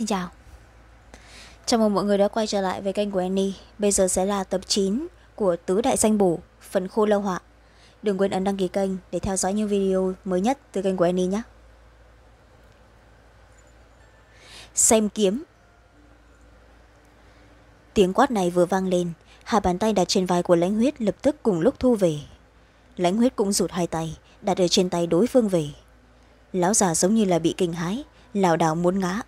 Xin chào. Chào mừng mọi người đã quay trở lại với kênh của Annie. Bây giờ sẽ là tập chín của Tứ Đại Danh Bổ, Phần Khô Lâu Họa. Đừng quên ấn đăng ký kênh để theo dõi những video mới nhất từ kênh của Annie nhé. Xem kiếm. Tiếng quát này vừa vang lên, Hai bàn tay đặt trên vai của lãnh huyết lập tức cùng lúc thu về. Lãnh huyết cũng rụt hai tay, đặt ở trên tay đối phương về. Lão già giống như là bị kinh hái lảo đảo muốn ngã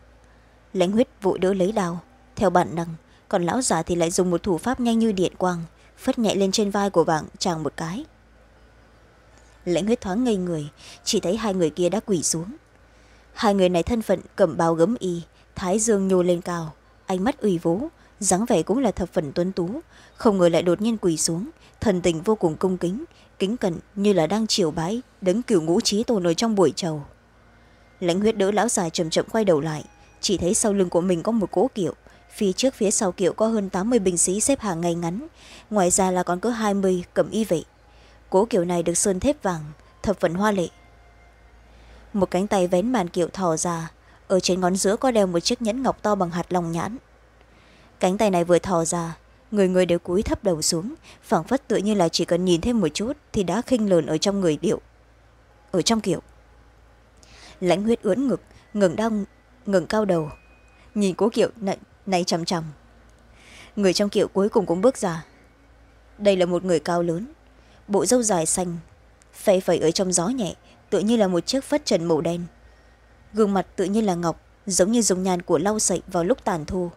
lãnh huyết vội đỡ lấy đào. Theo bản năng, còn lão già thì lại dùng một thủ pháp nhanh như điện quang, phất nhẹ lên trên vai của bạn chàng một cái. Lãnh huyết thoáng ngây người, chỉ thấy hai người kia đã quỳ xuống. Hai người này thân phận cầm bao gấm y, thái dương nhô lên cao, ánh mắt ủy vố dáng vẻ cũng là thập phần tuấn tú. Không ngờ lại đột nhiên quỳ xuống, thần tình vô cùng cung kính kính cẩn như là đang chiều bái, đấng cửu ngũ trí tôn ở trong buổi trầu lãnh huyết đỡ lão già chậm chậm quay đầu lại chỉ thấy sau lưng của mình có một cỗ kiệu. Phía trước phía sau kiệu có hơn tám mươi binh sĩ xếp hàng ngay ngắn. Ngoài ra là còn có hai mươi cầm y vệ. Cỗ kiệu này được sơn thép vàng, thập phần hoa lệ. Một cánh tay vén màn kiệu thò ra. Ở trên ngón giữa có đeo một chiếc nhẫn ngọc to bằng hạt lòng nhãn. Cánh tay này vừa thò ra, người người đều cúi thấp đầu xuống, phảng phất tựa như là chỉ cần nhìn thêm một chút thì đã khinh lờn ở trong người điệu, ở trong kiểu lãnh huyết ưỡn ngực, ngừng đau ngừng cao đầu. Nhìn cố kiệu này, chằm chằm. Người trong kiệu cuối cùng cũng bước ra. Đây là một người cao lớn bộ râu dài xanh phay phẩy ở trong gió nhẹ tự như là một chiếc phất trần màu đen. Gương mặt tự như là ngọc giống như dùng nhàn của lau sậy vào lúc tàn thu.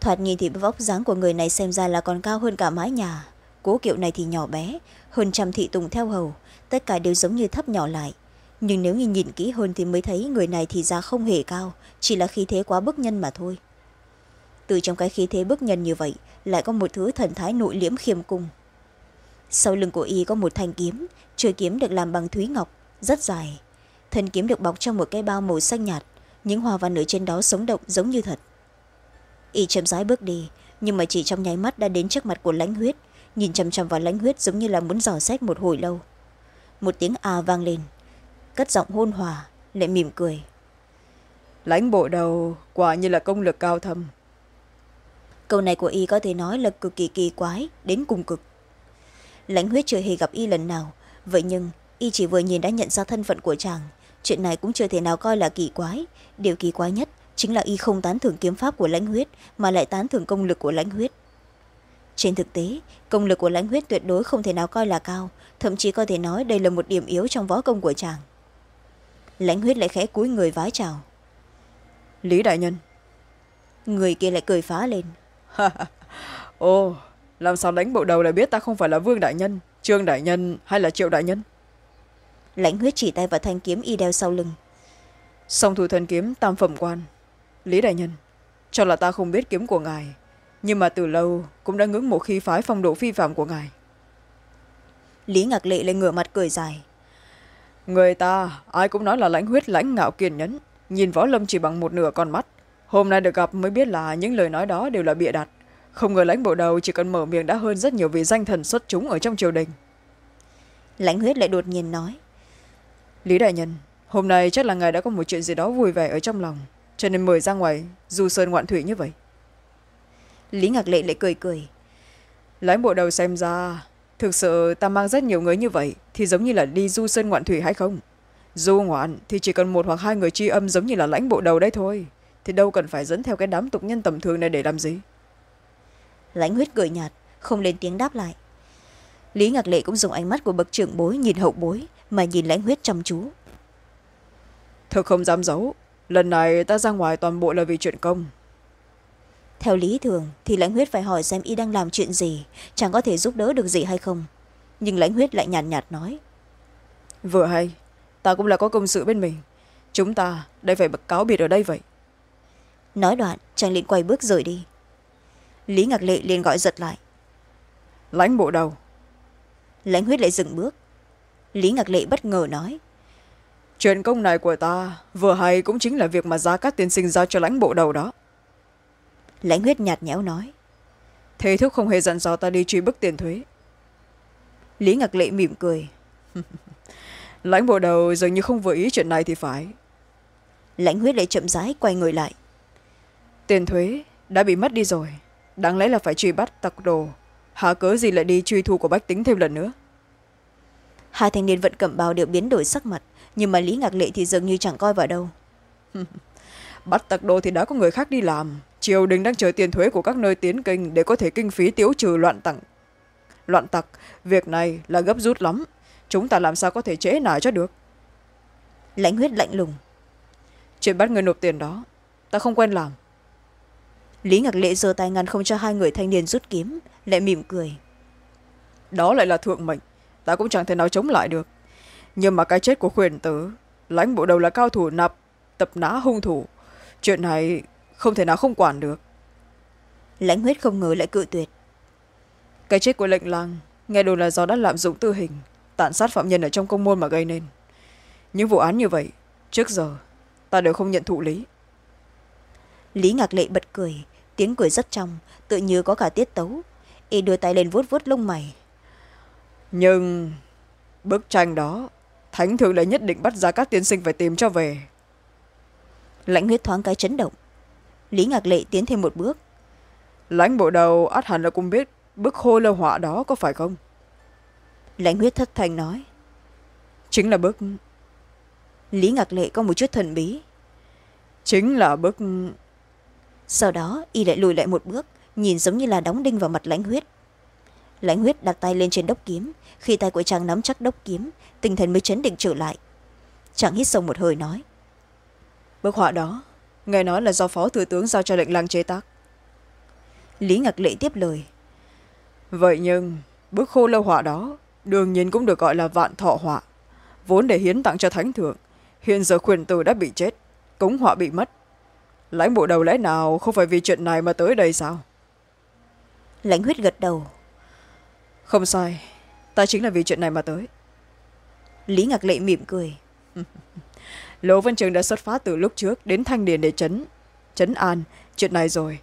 Thoạt nhìn thì vóc dáng của người này xem ra là còn cao hơn cả mái nhà. Cố kiệu này thì nhỏ bé hơn trăm thị tùng theo hầu tất cả đều giống như thấp nhỏ lại nhưng nếu như nhìn kỹ hơn thì mới thấy người này thì ra không hề cao, chỉ là khí thế quá bức nhân mà thôi. Từ trong cái khí thế bức nhân như vậy, lại có một thứ thần thái nội liễm khiêm cung. Sau lưng của y có một thanh kiếm chuôi kiếm được làm bằng thúy ngọc, rất dài. Thân kiếm được bọc trong một cái bao màu xanh nhạt, những hoa văn ở trên đó sống động giống như thật. Y chậm rãi bước đi, nhưng mà chỉ trong nháy mắt đã đến trước mặt của lãnh huyết, nhìn chằm chằm vào lãnh huyết giống như là muốn dò xét một hồi lâu. Một tiếng à vang lên cất giọng hôn hòa lại mỉm cười. Lãnh bộ đầu quả như là công lực cao thâm. Câu này của y có thể nói là cực kỳ kỳ quái đến cùng cực. Lãnh huyết chưa hề gặp y lần nào vậy nhưng y chỉ vừa nhìn đã nhận ra thân phận của chàng. Chuyện này cũng chưa thể nào coi là kỳ quái. Điều kỳ quái nhất chính là y không tán thưởng kiếm pháp của lãnh huyết mà lại tán thưởng công lực của lãnh huyết. Trên thực tế công lực của lãnh huyết tuyệt đối không thể nào coi là cao thậm chí có thể nói đây là một điểm yếu trong võ công của chàng lãnh huyết lại khẽ cúi người vái chào. Lý đại nhân. Người kia lại cười phá lên. Ồ làm sao lãnh bộ đầu lại biết ta không phải là vương đại nhân trương đại nhân hay là triệu đại nhân? Lãnh huyết chỉ tay vào thanh kiếm y đeo sau lưng. Song thủ thần kiếm tam phẩm quan. Lý đại nhân cho là ta không biết kiếm của ngài nhưng mà từ lâu cũng đã ngưỡng mộ khí phái phong độ phi phạm của ngài. Lý ngạc lệ lên ngửa mặt cười dài người ta ai cũng nói là lãnh huyết lãnh ngạo kiên nhẫn. Nhìn võ lâm chỉ bằng một nửa con mắt. Hôm nay được gặp mới biết là những lời nói đó đều là bịa đặt. Không ngờ lãnh bộ đầu chỉ cần mở miệng đã hơn rất nhiều vị danh thần xuất chúng ở trong triều đình. Lãnh huyết lại đột nhiên nói. Lý đại nhân hôm nay chắc là ngài đã có một chuyện gì đó vui vẻ ở trong lòng cho nên mời ra ngoài du sơn ngoạn thủy như vậy. Lý ngạc lệ lại cười cười. Lãnh bộ đầu xem ra thực sự ta mang rất nhiều người như vậy thì giống như là đi du sơn ngoạn thủy hay không? Du ngoạn thì chỉ cần một hoặc hai người tri âm giống như là lãnh bộ đầu đấy thôi. Thì đâu cần phải dẫn theo cái đám tục nhân tầm thường này để làm gì? Lãnh huyết cười nhạt không lên tiếng đáp lại. Lý ngạc lệ cũng dùng ánh mắt của bậc trưởng bối nhìn hậu bối mà nhìn lãnh huyết chăm chú. Thực không dám giấu lần này ta ra ngoài toàn bộ là vì chuyện công theo lý thường thì lãnh huyết phải hỏi xem y đang làm chuyện gì chẳng có thể giúp đỡ được gì hay không. Nhưng lãnh huyết lại nhàn nhạt, nhạt nói. Vừa hay ta cũng là có công sự bên mình. Chúng ta đây phải cáo biệt ở đây vậy. Nói đoạn chàng liền quay bước rời đi. Lý ngạc lệ liền gọi giật lại. Lãnh bộ đầu. Lãnh huyết lại dừng bước. Lý ngạc lệ bất ngờ nói. Chuyện công này của ta vừa hay cũng chính là việc mà giá các tiên sinh giao cho lãnh bộ đầu đó lãnh huyết nhạt nhẽo nói. Thế thúc không hề dặn dò ta đi truy bức tiền thuế. Lý ngạc lệ mỉm cười. lãnh bộ đầu dường như không vừa ý chuyện này thì phải. Lãnh huyết lại chậm rãi quay người lại. Tiền thuế đã bị mất đi rồi. Đáng lẽ là phải truy bắt tặc đồ. Hạ cớ gì lại đi truy thu của bách tính thêm lần nữa? Hai thanh niên vận cẩm bào đều biến đổi sắc mặt nhưng mà lý ngạc lệ thì dường như chẳng coi vào đâu. Bắt tặc đồ thì đã có người khác đi làm triều đình đang chờ tiền thuế của các nơi tiến kinh để có thể kinh phí tiêu trừ loạn tặng loạn tặc việc này là gấp rút lắm. Chúng ta làm sao có thể trễ nải cho được? Lãnh huyết lạnh lùng. Chuyện bắt người nộp tiền đó ta không quen làm. Lý ngạc lệ giơ tay ngăn không cho hai người thanh niên rút kiếm lại mỉm cười. Đó lại là thượng mệnh ta cũng chẳng thể nào chống lại được. Nhưng mà cái chết của khuyển tử lãnh bộ đầu là cao thủ nạp tập nã hung thủ. Chuyện này không thể nào không quản được. Lãnh huyết không ngờ lại cự tuyệt. Cái chết của lệnh lang nghe đồn là do đã lạm dụng tư hình tàn sát phạm nhân ở trong công môn mà gây nên. Những vụ án như vậy trước giờ ta đều không nhận thụ lý. Lý ngạc lệ bật cười tiếng cười rất trong tự như có cả tiết tấu. Y đưa tay lên vuốt vuốt lông mày. Nhưng bức tranh đó thánh thượng lại nhất định bắt ra các tiên sinh phải tìm cho về. Lãnh huyết thoáng cái chấn động lý ngạc lệ tiến thêm một bước. Lãnh bộ đầu át hẳn là cũng biết bức khô lơ họa đó có phải không? Lãnh huyết thất thành nói. Chính là bức. Lý ngạc lệ có một chút thần bí. Chính là bức. Sau đó, y lại lùi lại một bước, nhìn giống như là đóng đinh vào mặt lãnh huyết. Lãnh huyết đặt tay lên trên đốc kiếm. Khi tay của chàng nắm chắc đốc kiếm, tinh thần mới chấn định trở lại. Chàng hít sâu một hơi nói. Bức họa đó nghe nói là do phó thừa tướng giao cho lệnh lang chế tác. Lý ngạc lệ tiếp lời. Vậy nhưng bức khô lâu họa đó đương nhiên cũng được gọi là vạn thọ họa. Vốn để hiến tặng cho thánh thượng hiện giờ khuyển tử đã bị chết cống họa bị mất. Lãnh bộ đầu lẽ nào không phải vì chuyện này mà tới đây sao? Lãnh huyết gật đầu. Không sai ta chính là vì chuyện này mà tới. Lý ngạc lệ mỉm cười lỗ văn trường đã xuất phát từ lúc trước đến thanh điền để chấn chấn an. Chuyện này rồi.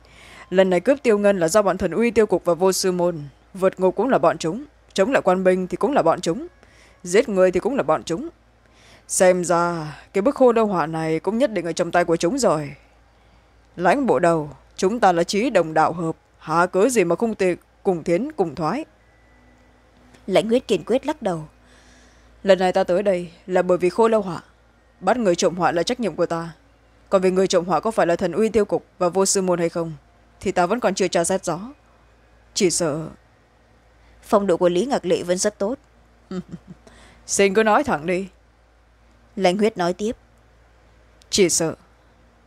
Lần này cướp tiêu ngân là do bọn thần uy tiêu cục và vô sư môn. Vượt ngục cũng là bọn chúng chống lại quan binh thì cũng là bọn chúng giết người thì cũng là bọn chúng. Xem ra cái bức khô đâu họa này cũng nhất định ở trong tay của chúng rồi. Lãnh bộ đầu chúng ta là trí đồng đạo hợp hạ cớ gì mà không tệ cùng thiến cùng thoái? Lãnh huyết kiên quyết lắc đầu. Lần này ta tới đây là bởi vì khô lâu họa bắt người trộm họa là trách nhiệm của ta. Còn vì người trộm họa có phải là thần uy tiêu cục và vô sư môn hay không thì ta vẫn còn chưa tra xét rõ. Chỉ sợ phong độ của lý ngạc lệ vẫn rất tốt. Xin cứ nói thẳng đi. Lãnh huyết nói tiếp. Chỉ sợ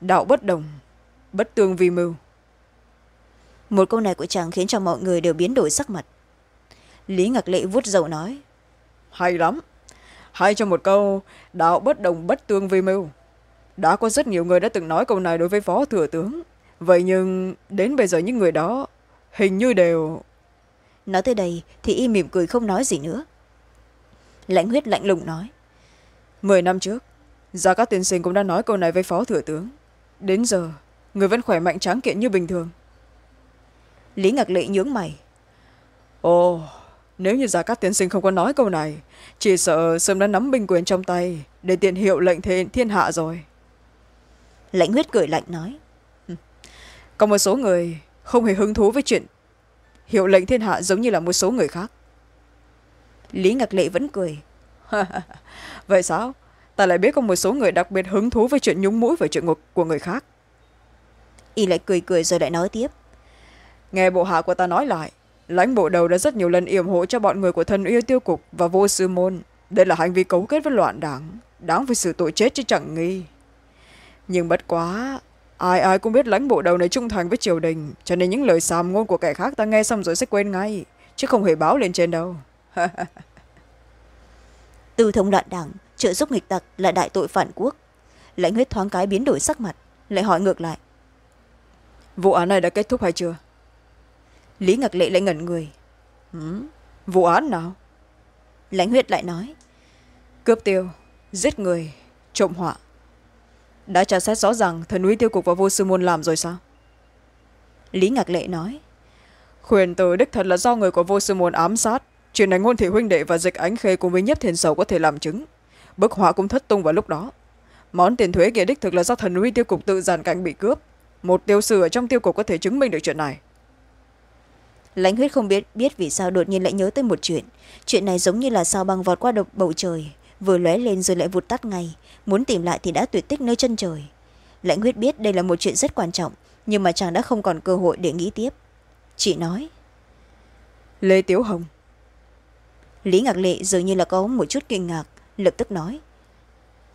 đạo bất đồng bất tương vi mưu. Một câu này của chàng khiến cho mọi người đều biến đổi sắc mặt. Lý ngạc lệ vuốt dầu nói. Hay lắm hay cho một câu đạo bất đồng bất tương vi mưu. Đã có rất nhiều người đã từng nói câu này đối với phó thừa tướng. Vậy nhưng đến bây giờ những người đó hình như đều nói tới đây thì y mỉm cười không nói gì nữa. Lãnh huyết lạnh lùng nói mười năm trước gia các tiên sinh cũng đã nói câu này với phó thừa tướng. Đến giờ người vẫn khỏe mạnh tráng kiện như bình thường. Lý ngạc lệ nhướng mày ồ nếu như gia các tiên sinh không có nói câu này chỉ sợ sớm đã nắm binh quyền trong tay để tiện hiệu lệnh thiên, thiên hạ rồi. Lãnh huyết cười lạnh nói. Có một số người không hề hứng thú với chuyện hiệu lệnh thiên hạ giống như là một số người khác. Lý ngạc lệ vẫn cười. Vậy sao? Ta lại biết có một số người đặc biệt hứng thú với chuyện nhúng mũi và chuyện ngục của người khác. Y lại cười cười rồi lại nói tiếp. Nghe bộ hạ của ta nói lại lãnh bộ đầu đã rất nhiều lần yểm hộ cho bọn người của thần yêu tiêu cục và vô sư môn. Đây là hành vi cấu kết với loạn đảng đáng phải xử tội chết chứ chẳng nghi. Nhưng bất quá ai ai cũng biết lãnh bộ đầu này trung thành với triều đình cho nên những lời xàm ngôn của kẻ khác ta nghe xong rồi sẽ quên ngay chứ không hề báo lên trên đâu. Từ thống loạn đảng trợ giúp nghịch tặc là đại tội phản quốc. Lãnh huyết thoáng cái biến đổi sắc mặt lại hỏi ngược lại. Vụ án này đã kết thúc hay chưa lý ngạc lệ lại ngẩn người. Ừ? vụ án nào? Lãnh huyết lại nói. Cướp tiêu, giết người, trộm họa. Đã tra xét rõ ràng thần úy tiêu cục và vô sư môn làm rồi sao? Lý ngạc lệ nói. Khuyển tử đích thật là do người của vô sư môn ám sát, chuyện này ngôn thị huynh đệ và dịch ánh khê cùng với nhất thiền sầu có thể làm chứng. Bức họa cũng thất tung vào lúc đó. Món tiền thuế kia đích thực là do thần uy tiêu cục tự giàn cảnh bị cướp. Một tiêu sư ở trong tiêu cục có thể chứng minh được chuyện này lãnh huyết không biết biết vì sao đột nhiên lại nhớ tới một chuyện. Chuyện này giống như là sao băng vọt qua độc bầu trời vừa lóe lên rồi lại vụt tắt ngay. Muốn tìm lại thì đã tuyệt tích nơi chân trời. Lãnh huyết biết đây là một chuyện rất quan trọng nhưng mà chàng đã không còn cơ hội để nghĩ tiếp. Chị nói. Lê tiếu hồng. Lý ngạc lệ dường như là có một chút kinh ngạc lập tức nói.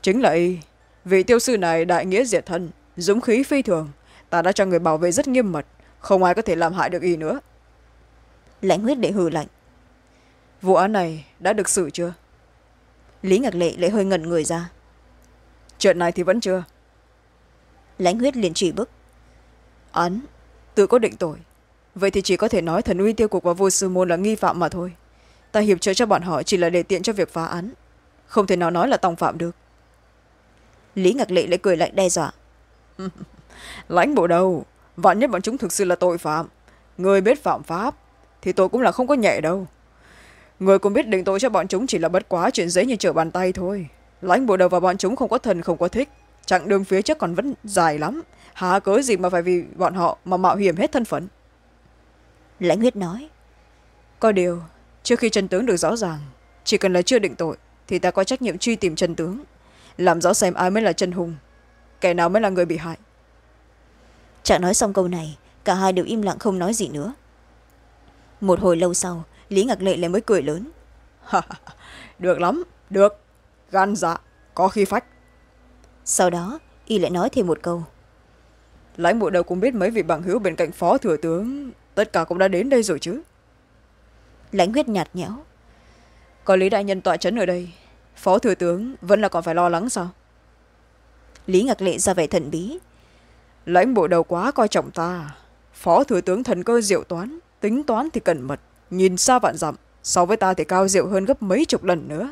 Chính là y. Vị tiêu sư này đại nghĩa diệt thân dũng khí phi thường. Ta đã cho người bảo vệ rất nghiêm mật không ai có thể làm hại được y nữa lãnh huyết đệ hừ lạnh. Vụ án này đã được xử chưa? Lý ngạc lệ lại hơi ngẩn người ra. Chuyện này thì vẫn chưa. Lãnh huyết liền chỉ bức. Án tự có định tội. Vậy thì chỉ có thể nói thần uy tiêu cục và vô sư môn là nghi phạm mà thôi. Ta hiệp trợ cho bọn họ chỉ là để tiện cho việc phá án. Không thể nào nói là tòng phạm được. Lý ngạc lệ lại cười lạnh đe dọa. Lãnh bộ đâu? Vạn nhất bọn chúng thực sự là tội phạm. Người biết phạm pháp thì tội cũng là không có nhẹ đâu. Người cũng biết định tội cho bọn chúng chỉ là bất quá chuyện dễ như trở bàn tay thôi. Lãnh bộ đầu và bọn chúng không có thần không có thích. Chặng đường phía trước còn vẫn dài lắm. Há cớ gì mà phải vì bọn họ mà mạo hiểm hết thân phận? Lãnh huyết nói. Có điều trước khi chân tướng được rõ ràng chỉ cần là chưa định tội thì ta có trách nhiệm truy tìm chân tướng. Làm rõ xem ai mới là chân hùng kẻ nào mới là người bị hại. Chàng nói xong câu này cả hai đều im lặng không nói gì nữa một hồi lâu sau, lý ngạc lệ lại mới cười lớn. Được lắm, được. Gan dạ có khi phách. Sau đó, y lại nói thêm một câu. Lãnh bộ đầu cũng biết mấy vị bằng hữu bên cạnh phó thừa tướng, tất cả cũng đã đến đây rồi chứ? Lãnh huyết nhạt nhẽo. Có lý đại nhân tọa trấn ở đây, phó thừa tướng vẫn là còn phải lo lắng sao? Lý ngạc lệ ra vẻ thần bí. Lãnh bộ đầu quá coi trọng ta, phó thừa tướng thần cơ diệu toán tính toán thì cẩn mật, nhìn xa vạn dặm, so với ta thì cao diệu hơn gấp mấy chục lần nữa.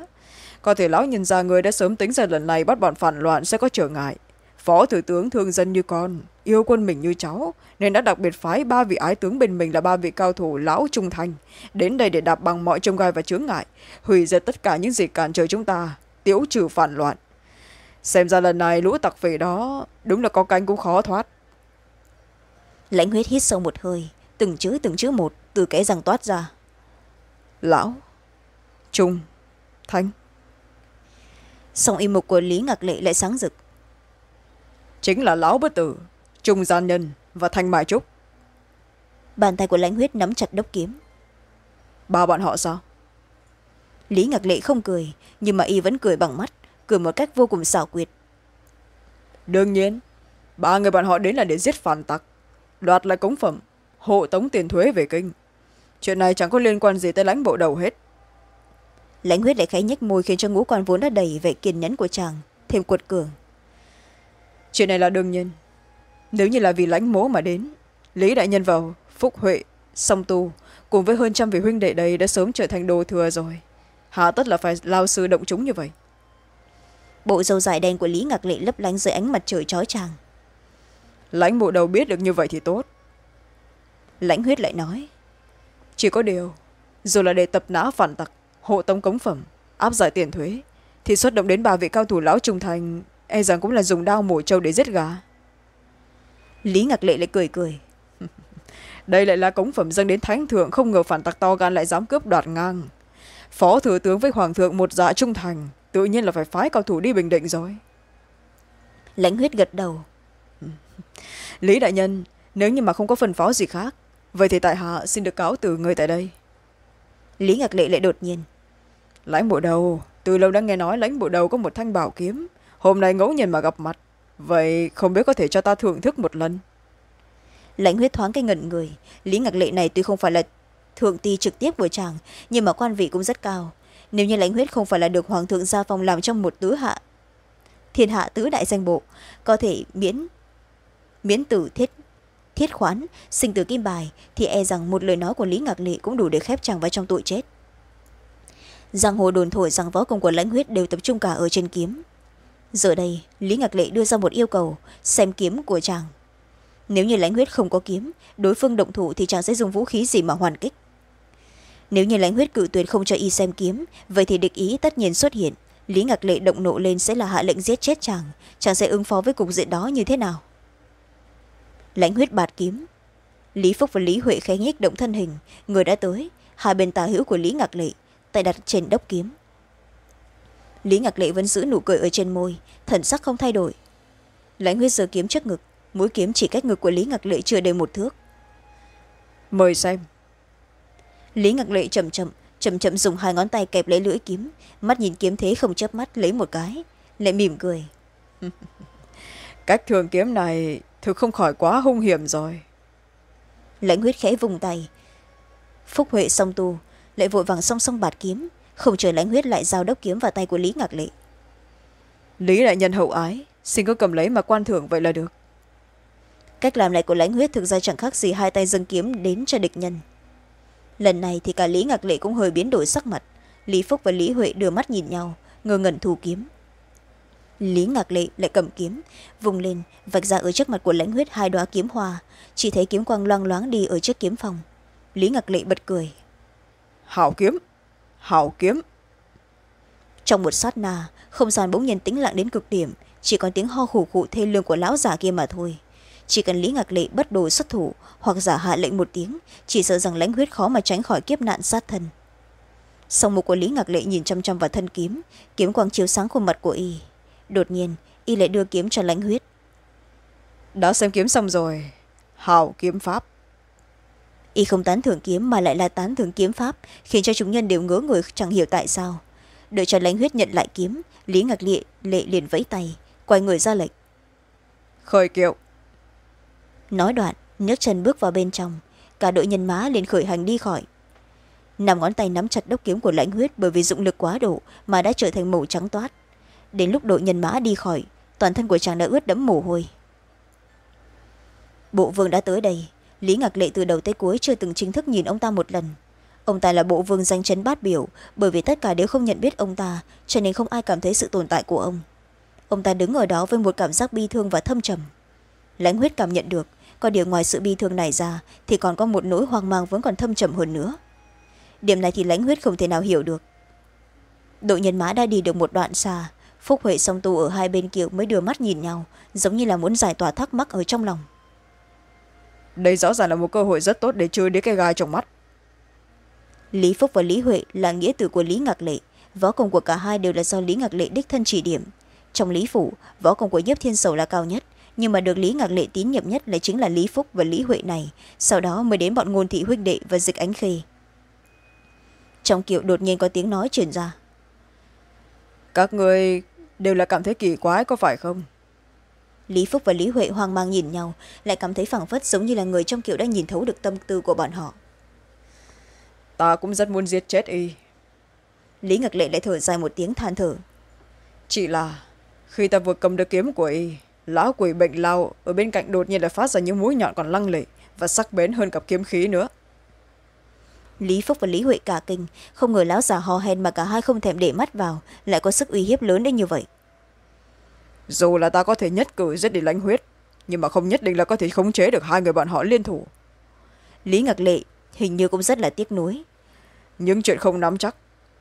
Có thể lão nhân gia người đã sớm tính ra lần này bắt bọn phản loạn sẽ có trở ngại. Phó thủ tướng thương dân như con, yêu quân mình như cháu, nên đã đặc biệt phái ba vị ái tướng bên mình là ba vị cao thủ lão trung thành, đến đây để đạp bằng mọi trông gai và chướng ngại, hủy diệt tất cả những gì cản trở chúng ta tiễu trừ phản loạn. Xem ra lần này lũ tặc về đó, đúng là có cánh cũng khó thoát. Lãnh huyết hít sâu một hơi từng chữ từng chữ một từ cái răng toát ra. Lão trung thanh. Song im mục của lý ngạc lệ lại sáng rực. Chính là lão bất tử trung gian nhân và thanh mai trúc. Bàn tay của lãnh huyết nắm chặt đốc kiếm. Ba bọn họ sao? Lý ngạc lệ không cười nhưng mà y vẫn cười bằng mắt cười một cách vô cùng xảo quyệt. Đương nhiên ba người bọn họ đến là để giết phản tặc đoạt lại cống phẩm hộ tống tiền thuế về kinh. Chuyện này chẳng có liên quan gì tới lãnh bộ đầu hết. Lãnh huyết lại khẽ nhếch môi khiến cho ngũ quan vốn đã đầy vẻ kiên nhẫn của chàng thêm cuột cường. Chuyện này là đương nhiên. Nếu như là vì lãnh mố mà đến lý đại nhân vào phúc huệ song tu cùng với hơn trăm vị huynh đệ đây đã sớm trở thành đồ thừa rồi. Hà tất là phải lao sư động chúng như vậy. Bộ dầu dài đen của lý ngạc lệ lấp lánh dưới ánh mặt trời chói chang. Lãnh bộ đầu biết được như vậy thì tốt lãnh huyết lại nói chỉ có điều dù là để tập nã phản tặc hộ tống cống phẩm áp giải tiền thuế thì xuất động đến ba vị cao thủ lão trung thành e rằng cũng là dùng đao mổ trâu để giết gà. Lý ngạc lệ lại cười cười. Đây lại là cống phẩm dâng đến thánh thượng không ngờ phản tặc to gan lại dám cướp đoạt ngang. Phó thừa tướng với hoàng thượng một dạ trung thành tự nhiên là phải phái cao thủ đi bình định rồi. Lãnh huyết gật đầu. Lý đại nhân nếu như mà không có phân phó gì khác vậy thì tại hạ xin được cáo từ người tại đây. Lý ngạc lệ lại đột nhiên. Lãnh bộ đầu từ lâu đã nghe nói lãnh bộ đầu có một thanh bảo kiếm. Hôm nay ngẫu nhiên mà gặp mặt. Vậy không biết có thể cho ta thưởng thức một lần? Lãnh huyết thoáng cái ngẩn người. Lý ngạc lệ này tuy không phải là thượng ti trực tiếp của chàng nhưng mà quan vị cũng rất cao. Nếu như lãnh huyết không phải là được hoàng thượng gia phong làm trong một tứ hạ thiên hạ tứ đại danh bộ có thể miễn miễn tử thiết thiết khoán sinh tử kim bài, thì e rằng một lời nói của lý ngạc lệ cũng đủ để khép chàng vào trong tội chết. Giang hồ đồn thổi rằng võ công của lãnh huyết đều tập trung cả ở trên kiếm. Giờ đây, lý ngạc lệ đưa ra một yêu cầu, xem kiếm của chàng. Nếu như lãnh huyết không có kiếm, đối phương động thủ thì chàng sẽ dùng vũ khí gì mà hoàn kích? Nếu như lãnh huyết cự tuyệt không cho y xem kiếm, vậy thì địch ý tất nhiên xuất hiện. Lý ngạc lệ động nộ lên sẽ là hạ lệnh giết chết chàng. Chàng sẽ ứng phó với cục diện đó như thế nào? Lãnh huyết bạt kiếm. Lý phúc và lý huệ khẽ nhích động thân hình. Người đã tới hai bên tà hữu của lý ngạc lệ tay đặt trên đốc kiếm. Lý ngạc lệ vẫn giữ nụ cười ở trên môi thần sắc không thay đổi. Lãnh huyết giơ kiếm trước ngực mũi kiếm chỉ cách ngực của lý ngạc lệ chưa đầy một thước. Mời xem. Lý ngạc lệ chậm chậm chậm chậm dùng hai ngón tay kẹp lấy lưỡi kiếm mắt nhìn kiếm thế không chớp mắt lấy một cái lại mỉm cười. Cách thường kiếm này thực không khỏi quá hung hiểm rồi. Lãnh huyết khẽ vùng tay. Phúc huệ song tu lại vội vàng song song bạt kiếm. Không chờ lãnh huyết lại giao đốc kiếm vào tay của lý ngạc lệ. Lý đại nhân hậu ái xin cứ cầm lấy mà quan thưởng vậy là được. Cách làm này của lãnh huyết thực ra chẳng khác gì hai tay dâng kiếm đến cho địch nhân. Lần này thì cả lý ngạc lệ cũng hơi biến đổi sắc mặt. Lý phúc và lý huệ đưa mắt nhìn nhau ngơ ngẩn thu kiếm lý ngạc lệ lại cầm kiếm vùng lên vạch ra ở trước mặt của lãnh huyết hai đoá kiếm hoa. Chỉ thấy kiếm quang loang loáng đi ở trước kiếm phòng. Lý ngạc lệ bật cười. Hảo kiếm! Hảo kiếm! Trong một sát na không gian bỗng nhiên tĩnh lặng đến cực điểm. Chỉ còn tiếng ho khủ khụ thê lương của lão già kia mà thôi. Chỉ cần lý ngạc lệ bất đồ xuất thủ hoặc giả hạ lệnh một tiếng chỉ sợ rằng lãnh huyết khó mà tránh khỏi kiếp nạn sát thân song mục của lý ngạc lệ nhìn chăm chăm vào thân kiếm kiếm quang chiếu sáng khuôn mặt của y đột nhiên y lại đưa kiếm cho lãnh huyết. Đã xem kiếm xong rồi hảo kiếm pháp. Y không tán thưởng kiếm mà lại là tán thưởng kiếm pháp khiến cho chúng nhân đều ngớ người chẳng hiểu tại sao. Đợi cho lãnh huyết nhận lại kiếm lý ngạc lệ lệ liền vẫy tay quay người ra lệnh. Khởi kiệu. Nói đoạn nhấc chân bước vào bên trong cả đội nhân má liền khởi hành đi khỏi. Nằm ngón tay nắm chặt đốc kiếm của lãnh huyết bởi vì dụng lực quá độ mà đã trở thành màu trắng toát đến lúc đội nhân mã đi khỏi, toàn thân của chàng đã ướt đẫm mồ hôi. Bộ vương đã tới đây, lý ngạc lệ từ đầu tới cuối chưa từng chính thức nhìn ông ta một lần. Ông ta là bộ vương danh chấn bát biểu, bởi vì tất cả đều không nhận biết ông ta, cho nên không ai cảm thấy sự tồn tại của ông. Ông ta đứng ở đó với một cảm giác bi thương và thâm trầm. Lãnh huyết cảm nhận được, có điều ngoài sự bi thương này ra, thì còn có một nỗi hoang mang vẫn còn thâm trầm hơn nữa. Điểm này thì lãnh huyết không thể nào hiểu được. Đội nhân mã đã đi được một đoạn xa phúc huệ song tu ở hai bên kiệu mới đưa mắt nhìn nhau giống như là muốn giải tỏa thắc mắc ở trong lòng. Đây rõ ràng là một cơ hội rất tốt để chơi đĩa cái gai trong mắt. Lý phúc và lý huệ là nghĩa tử của lý ngạc lệ võ công của cả hai đều là do lý ngạc lệ đích thân chỉ điểm. Trong lý phủ võ công của nhiếp thiên sầu là cao nhất nhưng mà được lý ngạc lệ tín nhiệm nhất lại chính là lý phúc và lý huệ này sau đó mới đến bọn ngôn thị huynh đệ và dịch ánh khê. Trong kiệu đột nhiên có tiếng nói truyền ra. Các người đều là cảm thấy kỳ quái có phải không? Lý phúc và lý huệ hoang mang nhìn nhau lại cảm thấy phảng phất giống như là người trong kiệu đã nhìn thấu được tâm tư của bọn họ. Ta cũng rất muốn giết chết y. Lý ngạc lệ lại thở dài một tiếng than thở. Chỉ là khi ta vừa cầm được kiếm của y lão quỷ bệnh lao ở bên cạnh đột nhiên lại phát ra những mũi nhọn còn lăng lệ và sắc bén hơn cặp kiếm khí nữa lý phúc và lý huệ cả kinh. Không ngờ lão già hò hèn mà cả hai không thèm để mắt vào lại có sức uy hiếp lớn đến như vậy. Dù là ta có thể nhất cử giết đi lãnh huyết nhưng mà không nhất định là có thể khống chế được hai người bọn họ liên thủ. Lý ngạc lệ hình như cũng rất là tiếc nuối. Những chuyện không nắm chắc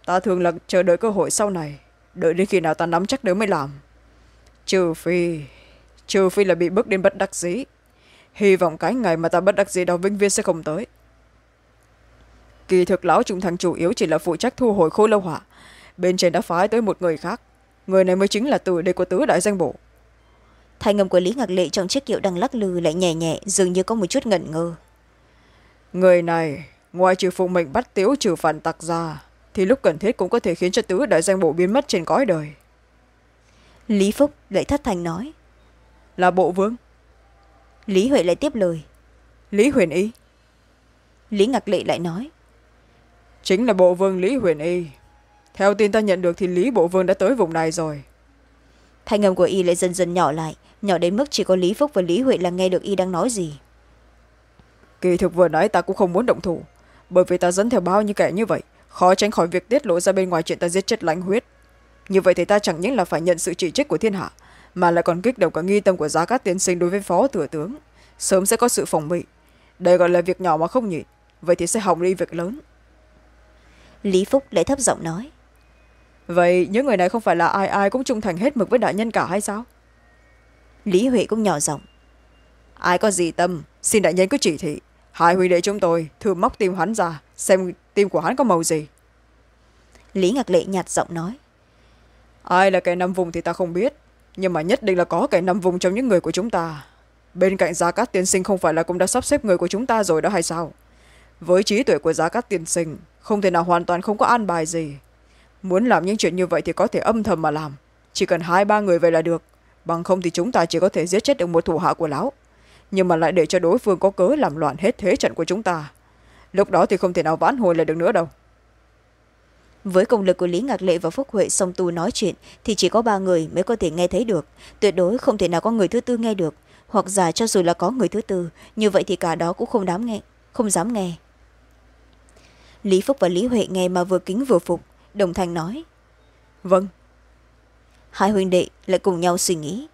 ta thường là chờ đợi cơ hội sau này đợi đến khi nào ta nắm chắc đỡ mới làm. Trừ phi trừ phi là bị bước đến bất đắc dĩ. Hy vọng cái ngày mà ta bất đắc dĩ đó vĩnh viễn sẽ không tới kỳ thực lão trung thành chủ yếu chỉ là phụ trách thu hồi khô lâu hỏa. Bên trên đã phái tới một người khác. Người này mới chính là tử đệ của tứ đại danh bổ thanh âm của lý ngạc lệ trong chiếc kiệu đang lắc lư lại nhẹ nhẹ dường như có một chút ngẩn ngơ. Người này ngoài trừ phụ mệnh bắt tiếu trừ phản tặc ra thì lúc cần thiết cũng có thể khiến cho tứ đại danh bộ biến mất trên cõi đời. Lý phúc lại thất thành nói. Là bộ vương. Lý huệ lại tiếp lời. Lý huyền y. Lý ngạc lệ lại nói chính là bộ vương lý huyền y. Theo tin ta nhận được thì lý bộ vương đã tới vùng này rồi. Thanh âm của y lại dần dần nhỏ lại nhỏ đến mức chỉ có lý phúc và lý huệ là nghe được y đang nói gì. Kỳ thực vừa nãy ta cũng không muốn động thủ bởi vì ta dẫn theo bao nhiêu kẻ như vậy khó tránh khỏi việc tiết lộ ra bên ngoài chuyện ta giết chết lãnh huyết. Như vậy thì ta chẳng những là phải nhận sự chỉ trích của thiên hạ mà lại còn kích động cả nghi tâm của giá các tiên sinh đối với phó thừa tướng. Sớm sẽ có sự phòng bị. Đây gọi là việc nhỏ mà không nhỉ vậy thì sẽ hỏng đi việc lớn lý phúc lại thấp giọng nói. Vậy những người này không phải là ai ai cũng trung thành hết mực với đại nhân cả hay sao? Lý huệ cũng nhỏ giọng. Ai có gì tâm xin đại nhân cứ chỉ thị. Hai huynh đệ chúng tôi thử móc tim hắn ra xem tim của hắn có màu gì. Lý ngạc lệ nhạt giọng nói. Ai là kẻ nằm vùng thì ta không biết nhưng mà nhất định là có kẻ nằm vùng trong những người của chúng ta. Bên cạnh gia cát tiên sinh không phải là cũng đã sắp xếp người của chúng ta rồi đó hay sao? Với trí tuệ của gia cát tiên sinh không thể nào hoàn toàn không có an bài gì. Muốn làm những chuyện như vậy thì có thể âm thầm mà làm. Chỉ cần hai, ba người vậy là được. Bằng không thì chúng ta chỉ có thể giết chết được một thủ hạ của lão. Nhưng mà lại để cho đối phương có cớ làm loạn hết thế trận của chúng ta. Lúc đó thì không thể nào vãn hồi lại được nữa đâu. Với công lực của lý ngạc lệ và phúc huệ song tu nói chuyện, thì chỉ có ba người mới có thể nghe thấy được. Tuyệt đối không thể nào có người thứ tư nghe được. Hoặc giả cho dù là có người thứ tư, như vậy thì cả đó cũng không dám nghe, không dám nghe lý phúc và lý huệ nghe mà vừa kính vừa phục đồng thanh nói. Vâng. Hai huynh đệ lại cùng nhau suy nghĩ.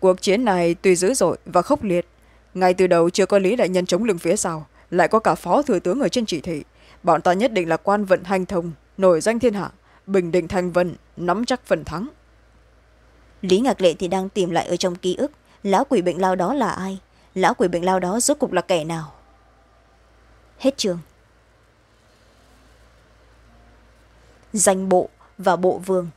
Cuộc chiến này tuy dữ dội và khốc liệt ngay từ đầu chưa có lý đại nhân chống lưng phía sau lại có cả phó thừa tướng ở trên chỉ thị. Bọn ta nhất định là quan vận hành thông nổi danh thiên hạ bình định thành vân nắm chắc phần thắng. Lý ngạc lệ thì đang tìm lại ở trong ký ức lão quỷ bệnh lao đó là ai? Lão quỷ bệnh lao đó rốt cục là kẻ nào? Hết trường danh bộ và bộ vương.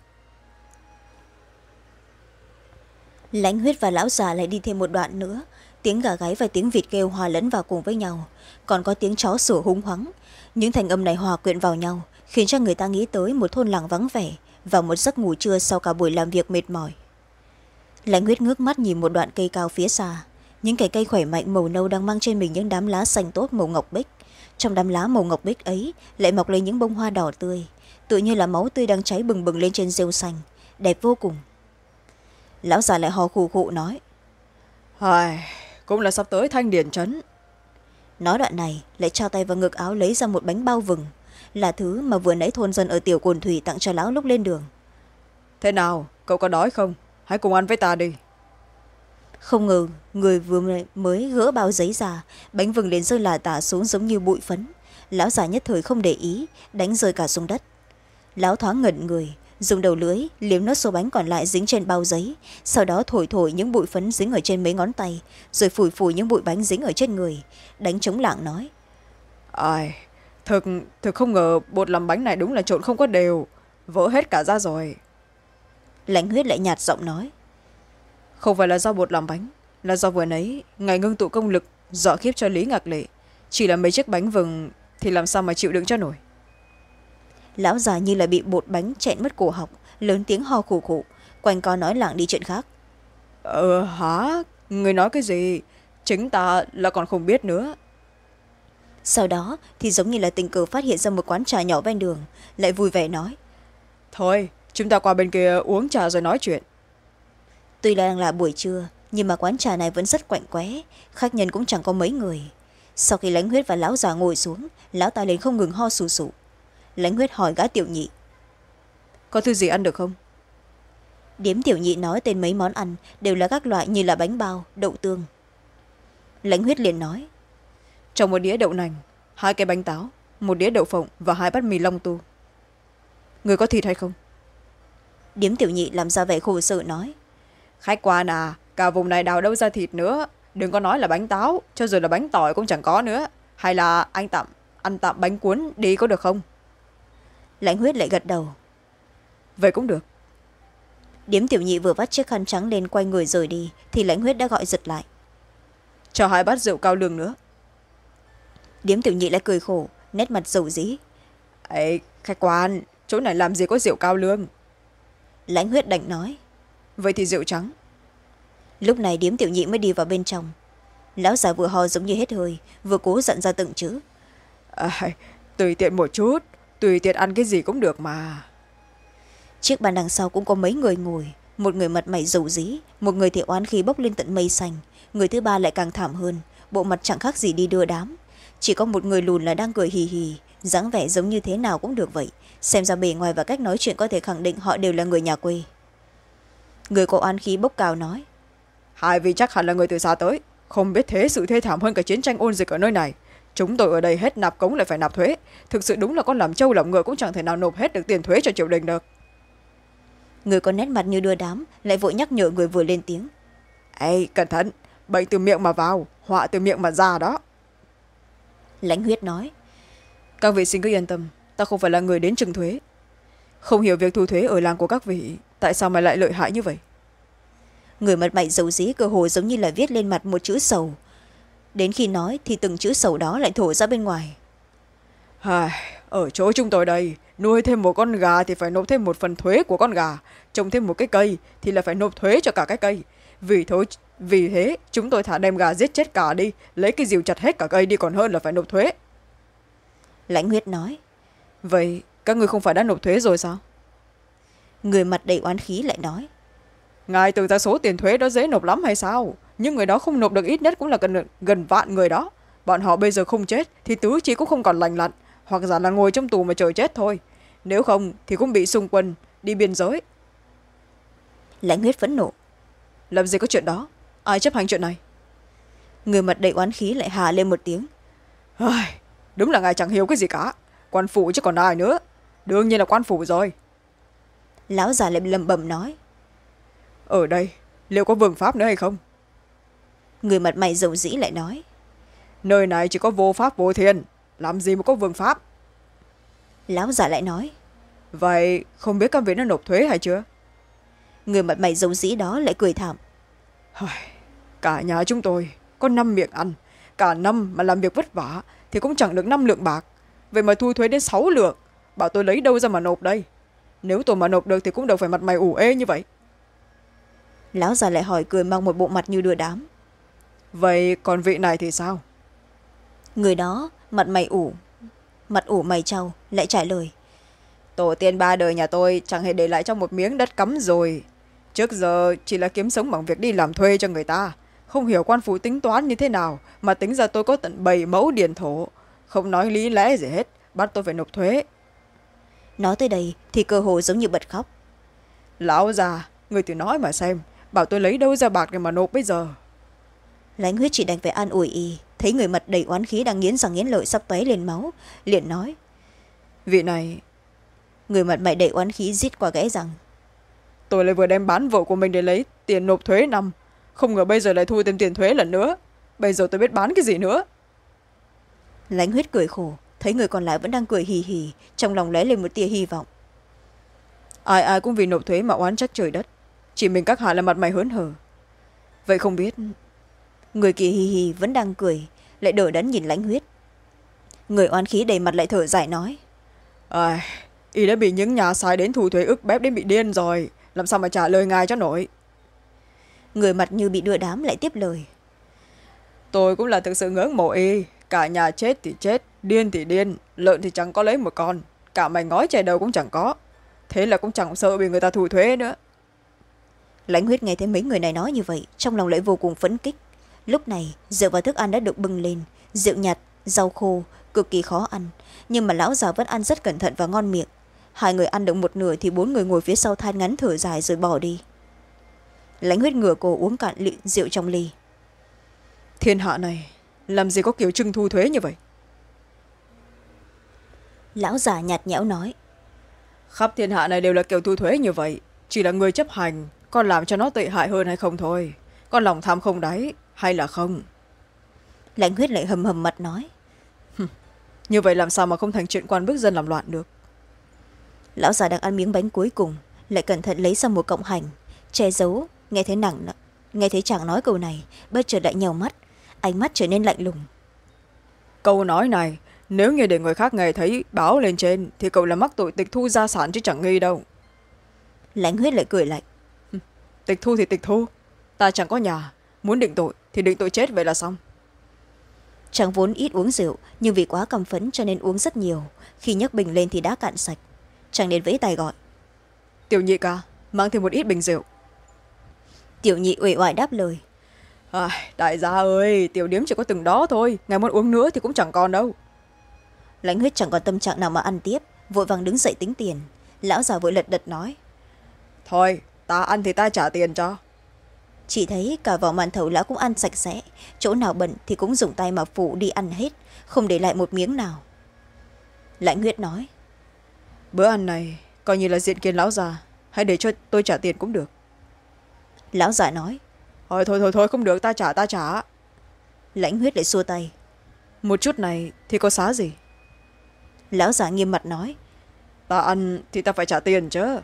Lãnh huyết và lão già lại đi thêm một đoạn nữa. Tiếng gà gáy và tiếng vịt kêu hòa lẫn vào cùng với nhau. Còn có tiếng chó sủa hung hoắng những thành âm này hòa quyện vào nhau, khiến cho người ta nghĩ tới một thôn làng vắng vẻ và một giấc ngủ trưa sau cả buổi làm việc mệt mỏi. Lãnh huyết ngước mắt nhìn một đoạn cây cao phía xa. Những cái cây khỏe mạnh màu nâu đang mang trên mình những đám lá xanh tốt màu ngọc bích. Trong đám lá màu ngọc bích ấy lại mọc lên những bông hoa đỏ tươi tự như là máu tươi đang cháy bừng bừng lên trên rêu xanh. Đẹp vô cùng. Lão già lại hò khù khụ nói. Ai, cũng là sắp tới thanh điển trấn. Nói đoạn này lại cho tay vào ngực áo lấy ra một bánh bao vừng. Là thứ mà vừa nãy thôn dân ở tiểu cồn thủy tặng cho lão lúc lên đường. Thế nào cậu có đói không? Hãy cùng ăn với ta đi. Không ngờ người vừa mới gỡ bao giấy ra bánh vừng liền rơi là tả xuống giống như bụi phấn. Lão già nhất thời không để ý đánh rơi cả xuống đất lão thoáng ngẩn người dùng đầu lưới liếm nốt số bánh còn lại dính trên bao giấy sau đó thổi thổi những bụi phấn dính ở trên mấy ngón tay rồi phủi phủi những bụi bánh dính ở trên người đánh chống lạng nói. Ai thực thực không ngờ bột làm bánh này đúng là trộn không có đều vỡ hết cả ra rồi. Lãnh huyết lại nhạt giọng nói. Không phải là do bột làm bánh là do vừa nấy ngày ngưng tụ công lực dọa khiếp cho lý ngạc lệ. Chỉ là mấy chiếc bánh vừng thì làm sao mà chịu đựng cho nổi lão già như là bị bột bánh chẹn mất cổ họng lớn tiếng ho khủ khủ quanh co nói lảng đi chuyện khác. Ờ hả? Người nói cái gì? Chính ta là còn không biết nữa. Sau đó thì giống như là tình cờ phát hiện ra một quán trà nhỏ ven đường lại vui vẻ nói. Thôi chúng ta qua bên kia uống trà rồi nói chuyện. Tuy đang là buổi trưa nhưng mà quán trà này vẫn rất quạnh quẽ khách nhân cũng chẳng có mấy người. Sau khi lãnh huyết và lão già ngồi xuống lão ta liền không ngừng ho sù sụ lãnh huyết hỏi gã tiểu nhị. Có thứ gì ăn được không? Điếm tiểu nhị nói tên mấy món ăn đều là các loại như là bánh bao đậu tương. Lãnh huyết liền nói. Trong một đĩa đậu nành hai cái bánh táo một đĩa đậu phộng và hai bát mì long tu người có thịt hay không? Điếm tiểu nhị làm ra vẻ khổ sở nói. Khách quan à cả vùng này đào đâu ra thịt nữa. Đừng có nói là bánh táo cho dù là bánh tỏi cũng chẳng có nữa. Hay là anh tạm ăn tạm bánh cuốn đi có được không lãnh huyết lại gật đầu. Vậy cũng được. Điếm tiểu nhị vừa vắt chiếc khăn trắng lên quay người rời đi thì lãnh huyết đã gọi giật lại. Cho hai bát rượu cao lương nữa. Điếm tiểu nhị lại cười khổ nét mặt dầu dĩ. Ấy khách quan chỗ này làm gì có rượu cao lương? Lãnh huyết đành nói. Vậy thì rượu trắng. Lúc này điếm tiểu nhị mới đi vào bên trong. Lão già vừa ho giống như hết hơi vừa cố dặn ra từng chữ. À, tùy tiện một chút tùy tiện ăn cái gì cũng được mà. Chiếc bàn đằng sau cũng có mấy người ngồi. Một người mặt mày dầu dí một người thì oán khí bốc lên tận mây xanh. Người thứ ba lại càng thảm hơn bộ mặt chẳng khác gì đi đưa đám. Chỉ có một người lùn là đang cười hì hì dáng vẻ giống như thế nào cũng được vậy. Xem ra bề ngoài và cách nói chuyện có thể khẳng định họ đều là người nhà quê. Người có oán khí bốc cao nói hai vị chắc hẳn là người từ xa tới. Không biết thế sự thê thảm hơn cả chiến tranh ôn dịch ở nơi này chúng tôi ở đây hết nạp cống lại phải nạp thuế. Thực sự đúng là con làm trâu làm ngựa cũng chẳng thể nào nộp hết được tiền thuế cho triều đình được. Người có nét mặt như đưa đám lại vội nhắc nhở người vừa lên tiếng. Ê cẩn thận bệnh từ miệng mà vào họa từ miệng mà ra đó. Lãnh huyết nói các vị xin cứ yên tâm ta không phải là người đến trừng thuế. Không hiểu việc thu thuế ở làng của các vị tại sao mà lại lợi hại như vậy? Người mặt mày dầu dí cơ hồ giống như là viết lên mặt một chữ sầu đến khi nói thì từng chữ sầu đó lại thổ ra bên ngoài. Ai, ở chỗ chúng tôi đây nuôi thêm một con gà thì phải nộp thêm một phần thuế của con gà trồng thêm một cái cây thì là phải nộp thuế cho cả cái cây. Vì thôi vì thế chúng tôi thả đem gà giết chết cả đi lấy cái diều chặt hết cả cây đi còn hơn là phải nộp thuế. Lãnh huyết nói. Vậy các người không phải đã nộp thuế rồi sao? Người mặt đầy oán khí lại nói. Ngài tưởng ra số tiền thuế đó dễ nộp lắm hay sao nhưng người đó không nộp được ít nhất cũng là gần, gần vạn người đó. Bọn họ bây giờ không chết thì tứ chi cũng không còn lành lặn hoặc giả là ngồi trong tù mà chờ chết thôi. Nếu không thì cũng bị xung quân đi biên giới. Lãnh huyết phẫn nộ. Làm gì có chuyện đó. Ai chấp hành chuyện này? Người mặt đầy oán khí lại hà lên một tiếng. Ai, đúng là ngài chẳng hiểu cái gì cả. Quan phủ chứ còn ai nữa. Đương nhiên là quan phủ rồi. Lão già lại lầm bầm nói. Ở đây liệu có vương pháp nữa hay không người mặt mày dầu dĩ lại nói. Nơi này chỉ có vô pháp vô thiên. Làm gì mà có vương pháp? Lão già lại nói. Vậy không biết các vị đã nộp thuế hay chưa? Người mặt mày dầu dĩ đó lại cười thảm. Cả nhà chúng tôi có năm miệng ăn. Cả năm mà làm việc vất vả thì cũng chẳng được năm lượng bạc. Vậy mà thu thuế đến sáu lượng. Bảo tôi lấy đâu ra mà nộp đây? Nếu tôi mà nộp được thì cũng đâu phải mặt mày ủ ê như vậy. Lão già lại hỏi cười mang một bộ mặt như đưa đám vậy còn vị này thì sao? Người đó mặt mày ủ. Mặt ủ mày trâu lại trả lời. Tổ tiên ba đời nhà tôi chẳng hề để lại trong một miếng đất cắm rồi. Trước giờ chỉ là kiếm sống bằng việc đi làm thuê cho người ta. Không hiểu quan phủ tính toán như thế nào mà tính ra tôi có tận bảy mẫu điền thổ. Không nói lý lẽ gì hết bắt tôi phải nộp thuế. Nói tới đây thì cơ hồ giống như bật khóc. Lão già người thì nói mà xem bảo tôi lấy đâu ra bạc để mà nộp bây giờ lãnh huyết chỉ đành phải an ủi y. Thấy người mặt đầy oán khí đang nghiến răng nghiến lợi sắp tóe lên máu liền nói vị này người mặt mày đầy oán khí rít qua gãy rằng tôi lại vừa đem bán vợ của mình để lấy tiền nộp thuế năm. Không ngờ bây giờ lại thu thêm tiền thuế lần nữa. Bây giờ tôi biết bán cái gì nữa. Lãnh huyết cười khổ thấy người còn lại vẫn đang cười hì hì trong lòng lóe lên một tia hy vọng. Ai ai cũng vì nộp thuế mà oán trách trời đất. Chỉ mình các hạ là mặt mày hớn hở. Vậy không biết người kia hì hì vẫn đang cười lại đỡ đẫn nhìn lãnh huyết. Người oán khí đầy mặt lại thở dài nói ai y đã bị những nhà sai đến thu thuế ức bếp đến bị điên rồi làm sao mà trả lời ngài cho nổi? Người mặt như bị đưa đám lại tiếp lời tôi cũng là thực sự ngưỡng mộ y cả nhà chết thì chết điên thì điên lợn thì chẳng có lấy một con cả mày ngói chè đầu cũng chẳng có thế là cũng chẳng sợ bị người ta thu thuế nữa. Lãnh huyết nghe thấy mấy người này nói như vậy trong lòng lại vô cùng phấn kích lúc này rượu và thức ăn đã được bưng lên. Rượu nhạt rau khô cực kỳ khó ăn. Nhưng mà lão già vẫn ăn rất cẩn thận và ngon miệng. Hai người ăn được một nửa thì bốn người ngồi phía sau than ngắn thở dài rồi bỏ đi. Lãnh huyết ngửa cổ uống cạn lị rượu trong ly. Thiên hạ này làm gì có kiểu trưng thu thuế như vậy? Lão già nhạt nhẽo nói. Khắp thiên hạ này đều là kiểu thu thuế như vậy. Chỉ là người chấp hành còn làm cho nó tệ hại hơn hay không thôi. Con lòng tham không đáy hay là không? Lãnh huyết lại hầm hầm mặt nói. Như vậy làm sao mà không thành chuyện quan bức dân làm loạn được? Lão già đang ăn miếng bánh cuối cùng lại cẩn thận lấy ra một cộng hành che giấu nghe thấy nặng nghe thấy chàng nói câu này bất chợt lại nhèo mắt ánh mắt trở nên lạnh lùng. Câu nói này nếu như để người khác nghe thấy báo lên trên thì cậu là mắc tội tịch thu gia sản chứ chẳng nghi đâu. Lãnh huyết lại cười lạnh. Tịch thu thì tịch thu ta chẳng có nhà muốn định tội thì định tội chết vậy là xong. Chàng vốn ít uống rượu nhưng vì quá cầm phấn cho nên uống rất nhiều. Khi nhấc bình lên thì đã cạn sạch. Chàng liền vẫy tay gọi. Tiểu nhị ca mang thêm một ít bình rượu. Tiểu nhị uể oải đáp lời. À, đại gia ơi tiểu điếm chỉ có từng đó thôi ngày muốn uống nữa thì cũng chẳng còn đâu. Lãnh huyết chẳng còn tâm trạng nào mà ăn tiếp vội vàng đứng dậy tính tiền. Lão già vội lật đật nói. Thôi ta ăn thì ta trả tiền cho chỉ thấy cả vỏ màn thầu lão cũng ăn sạch sẽ. Chỗ nào bẩn thì cũng dùng tay mà phủ đi ăn hết không để lại một miếng nào. Lãnh huyết nói bữa ăn này coi như là diện kiến lão già hãy để cho tôi trả tiền cũng được. Lão già nói thôi thôi thôi thôi không được ta trả ta trả. Lãnh huyết lại xua tay một chút này thì có xá gì? Lão già nghiêm mặt nói ta ăn thì ta phải trả tiền chứ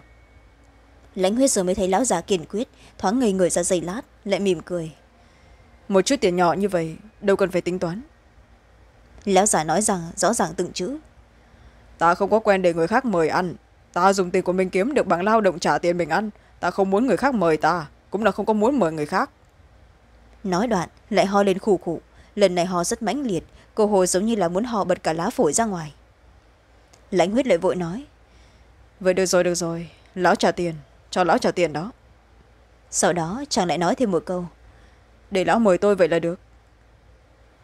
lãnh huyết giờ mới thấy lão già kiên quyết thoáng ngây người ra giây lát lại mỉm cười. Một chút tiền nhỏ như vậy đâu cần phải tính toán. Lão già nói rằng rõ ràng từng chữ. Ta không có quen để người khác mời ăn. Ta dùng tiền của mình kiếm được bằng lao động trả tiền mình ăn. Ta không muốn người khác mời ta cũng là không có muốn mời người khác. Nói đoạn lại ho lên khủ khủ lần này ho rất mãnh liệt cô hồ giống như là muốn ho bật cả lá phổi ra ngoài. Lãnh huyết lại vội nói. Vậy được rồi được rồi. Lão trả tiền cho lão trả tiền đó. Sau đó chàng lại nói thêm một câu. Để lão mời tôi vậy là được.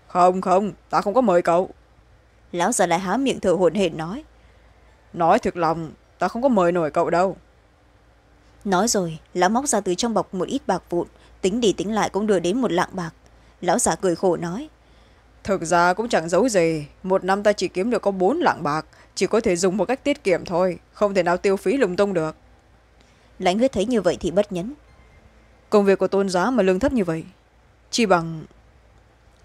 Không không ta không có mời cậu. Lão già lại há miệng thở hổn hển nói. Nói thực lòng ta không có mời nổi cậu đâu. Nói rồi lão móc ra từ trong bọc một ít bạc vụn tính đi tính lại cũng đưa đến một lạng bạc. Lão già cười khổ nói. Thực ra cũng chẳng giấu gì một năm ta chỉ kiếm được có bốn lạng bạc chỉ có thể dùng một cách tiết kiệm thôi không thể nào tiêu phí lung tung được lãnh huyết thấy như vậy thì bất nhấn công việc của tôn giá mà lương thấp như vậy chỉ bằng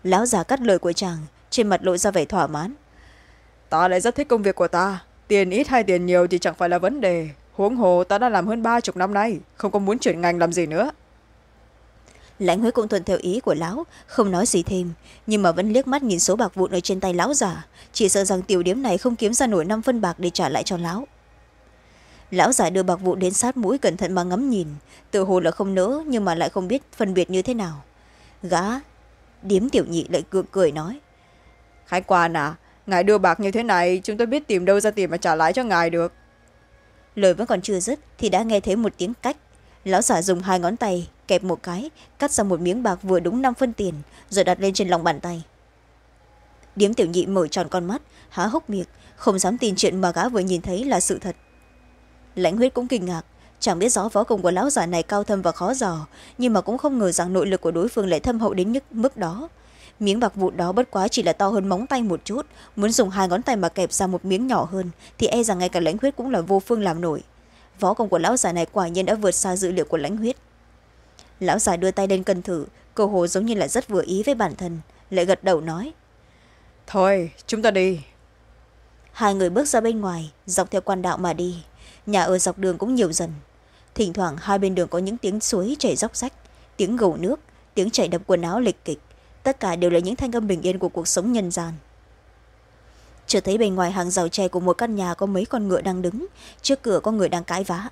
lão già cắt lời của chàng trên mặt lộ ra vẻ thỏa mãn. Ta lại rất thích công việc của ta. Tiền ít hay tiền nhiều thì chẳng phải là vấn đề. Huống hồ ta đã làm hơn ba chục năm nay không có muốn chuyển ngành làm gì nữa. Lãnh huyết cũng tuân theo ý của lão không nói gì thêm. Nhưng mà vẫn liếc mắt nhìn số bạc vụn ở trên tay lão già chỉ sợ rằng tiểu điếm này không kiếm ra nổi năm phân bạc để trả lại cho lão lão già đưa bạc vụn đến sát mũi cẩn thận mà ngắm nhìn. Tự hồ là không nỡ nhưng mà lại không biết phân biệt như thế nào. Gã điếm tiểu nhị lại cười, cười nói. Khách quan à ngài đưa bạc như thế này chúng tôi biết tìm đâu ra tiền mà trả lại cho ngài được. Lời vẫn còn chưa dứt thì đã nghe thấy một tiếng cách. Lão giả dùng hai ngón tay kẹp một cái cắt ra một miếng bạc vừa đúng năm phân tiền rồi đặt lên trên lòng bàn tay. Điếm tiểu nhị mở tròn con mắt há hốc miệng không dám tin chuyện mà gã vừa nhìn thấy là sự thật lãnh huyết cũng kinh ngạc. Chẳng biết rõ võ công của lão già này cao thâm và khó dò nhưng mà cũng không ngờ rằng nội lực của đối phương lại thâm hậu đến mức đó. Miếng bạc vụn đó bất quá chỉ là to hơn móng tay một chút. Muốn dùng hai ngón tay mà kẹp ra một miếng nhỏ hơn thì e rằng ngay cả lãnh huyết cũng là vô phương làm nổi. Võ công của lão già này quả nhiên đã vượt xa dữ liệu của lãnh huyết. Lão già đưa tay lên cân thử cơ hồ giống như là rất vừa ý với bản thân lại gật đầu nói thôi chúng ta đi. Hai người bước ra bên ngoài dọc theo quan đạo mà đi nhà ở dọc đường cũng nhiều dần. Thỉnh thoảng hai bên đường có những tiếng suối chảy róc rách, tiếng gầu nước, tiếng chảy đập quần áo lịch kịch. Tất cả đều là những thanh âm bình yên của cuộc sống nhân gian. Chưa thấy bên ngoài hàng rào tre của một căn nhà có mấy con ngựa đang đứng. Trước cửa có người đang cãi vã.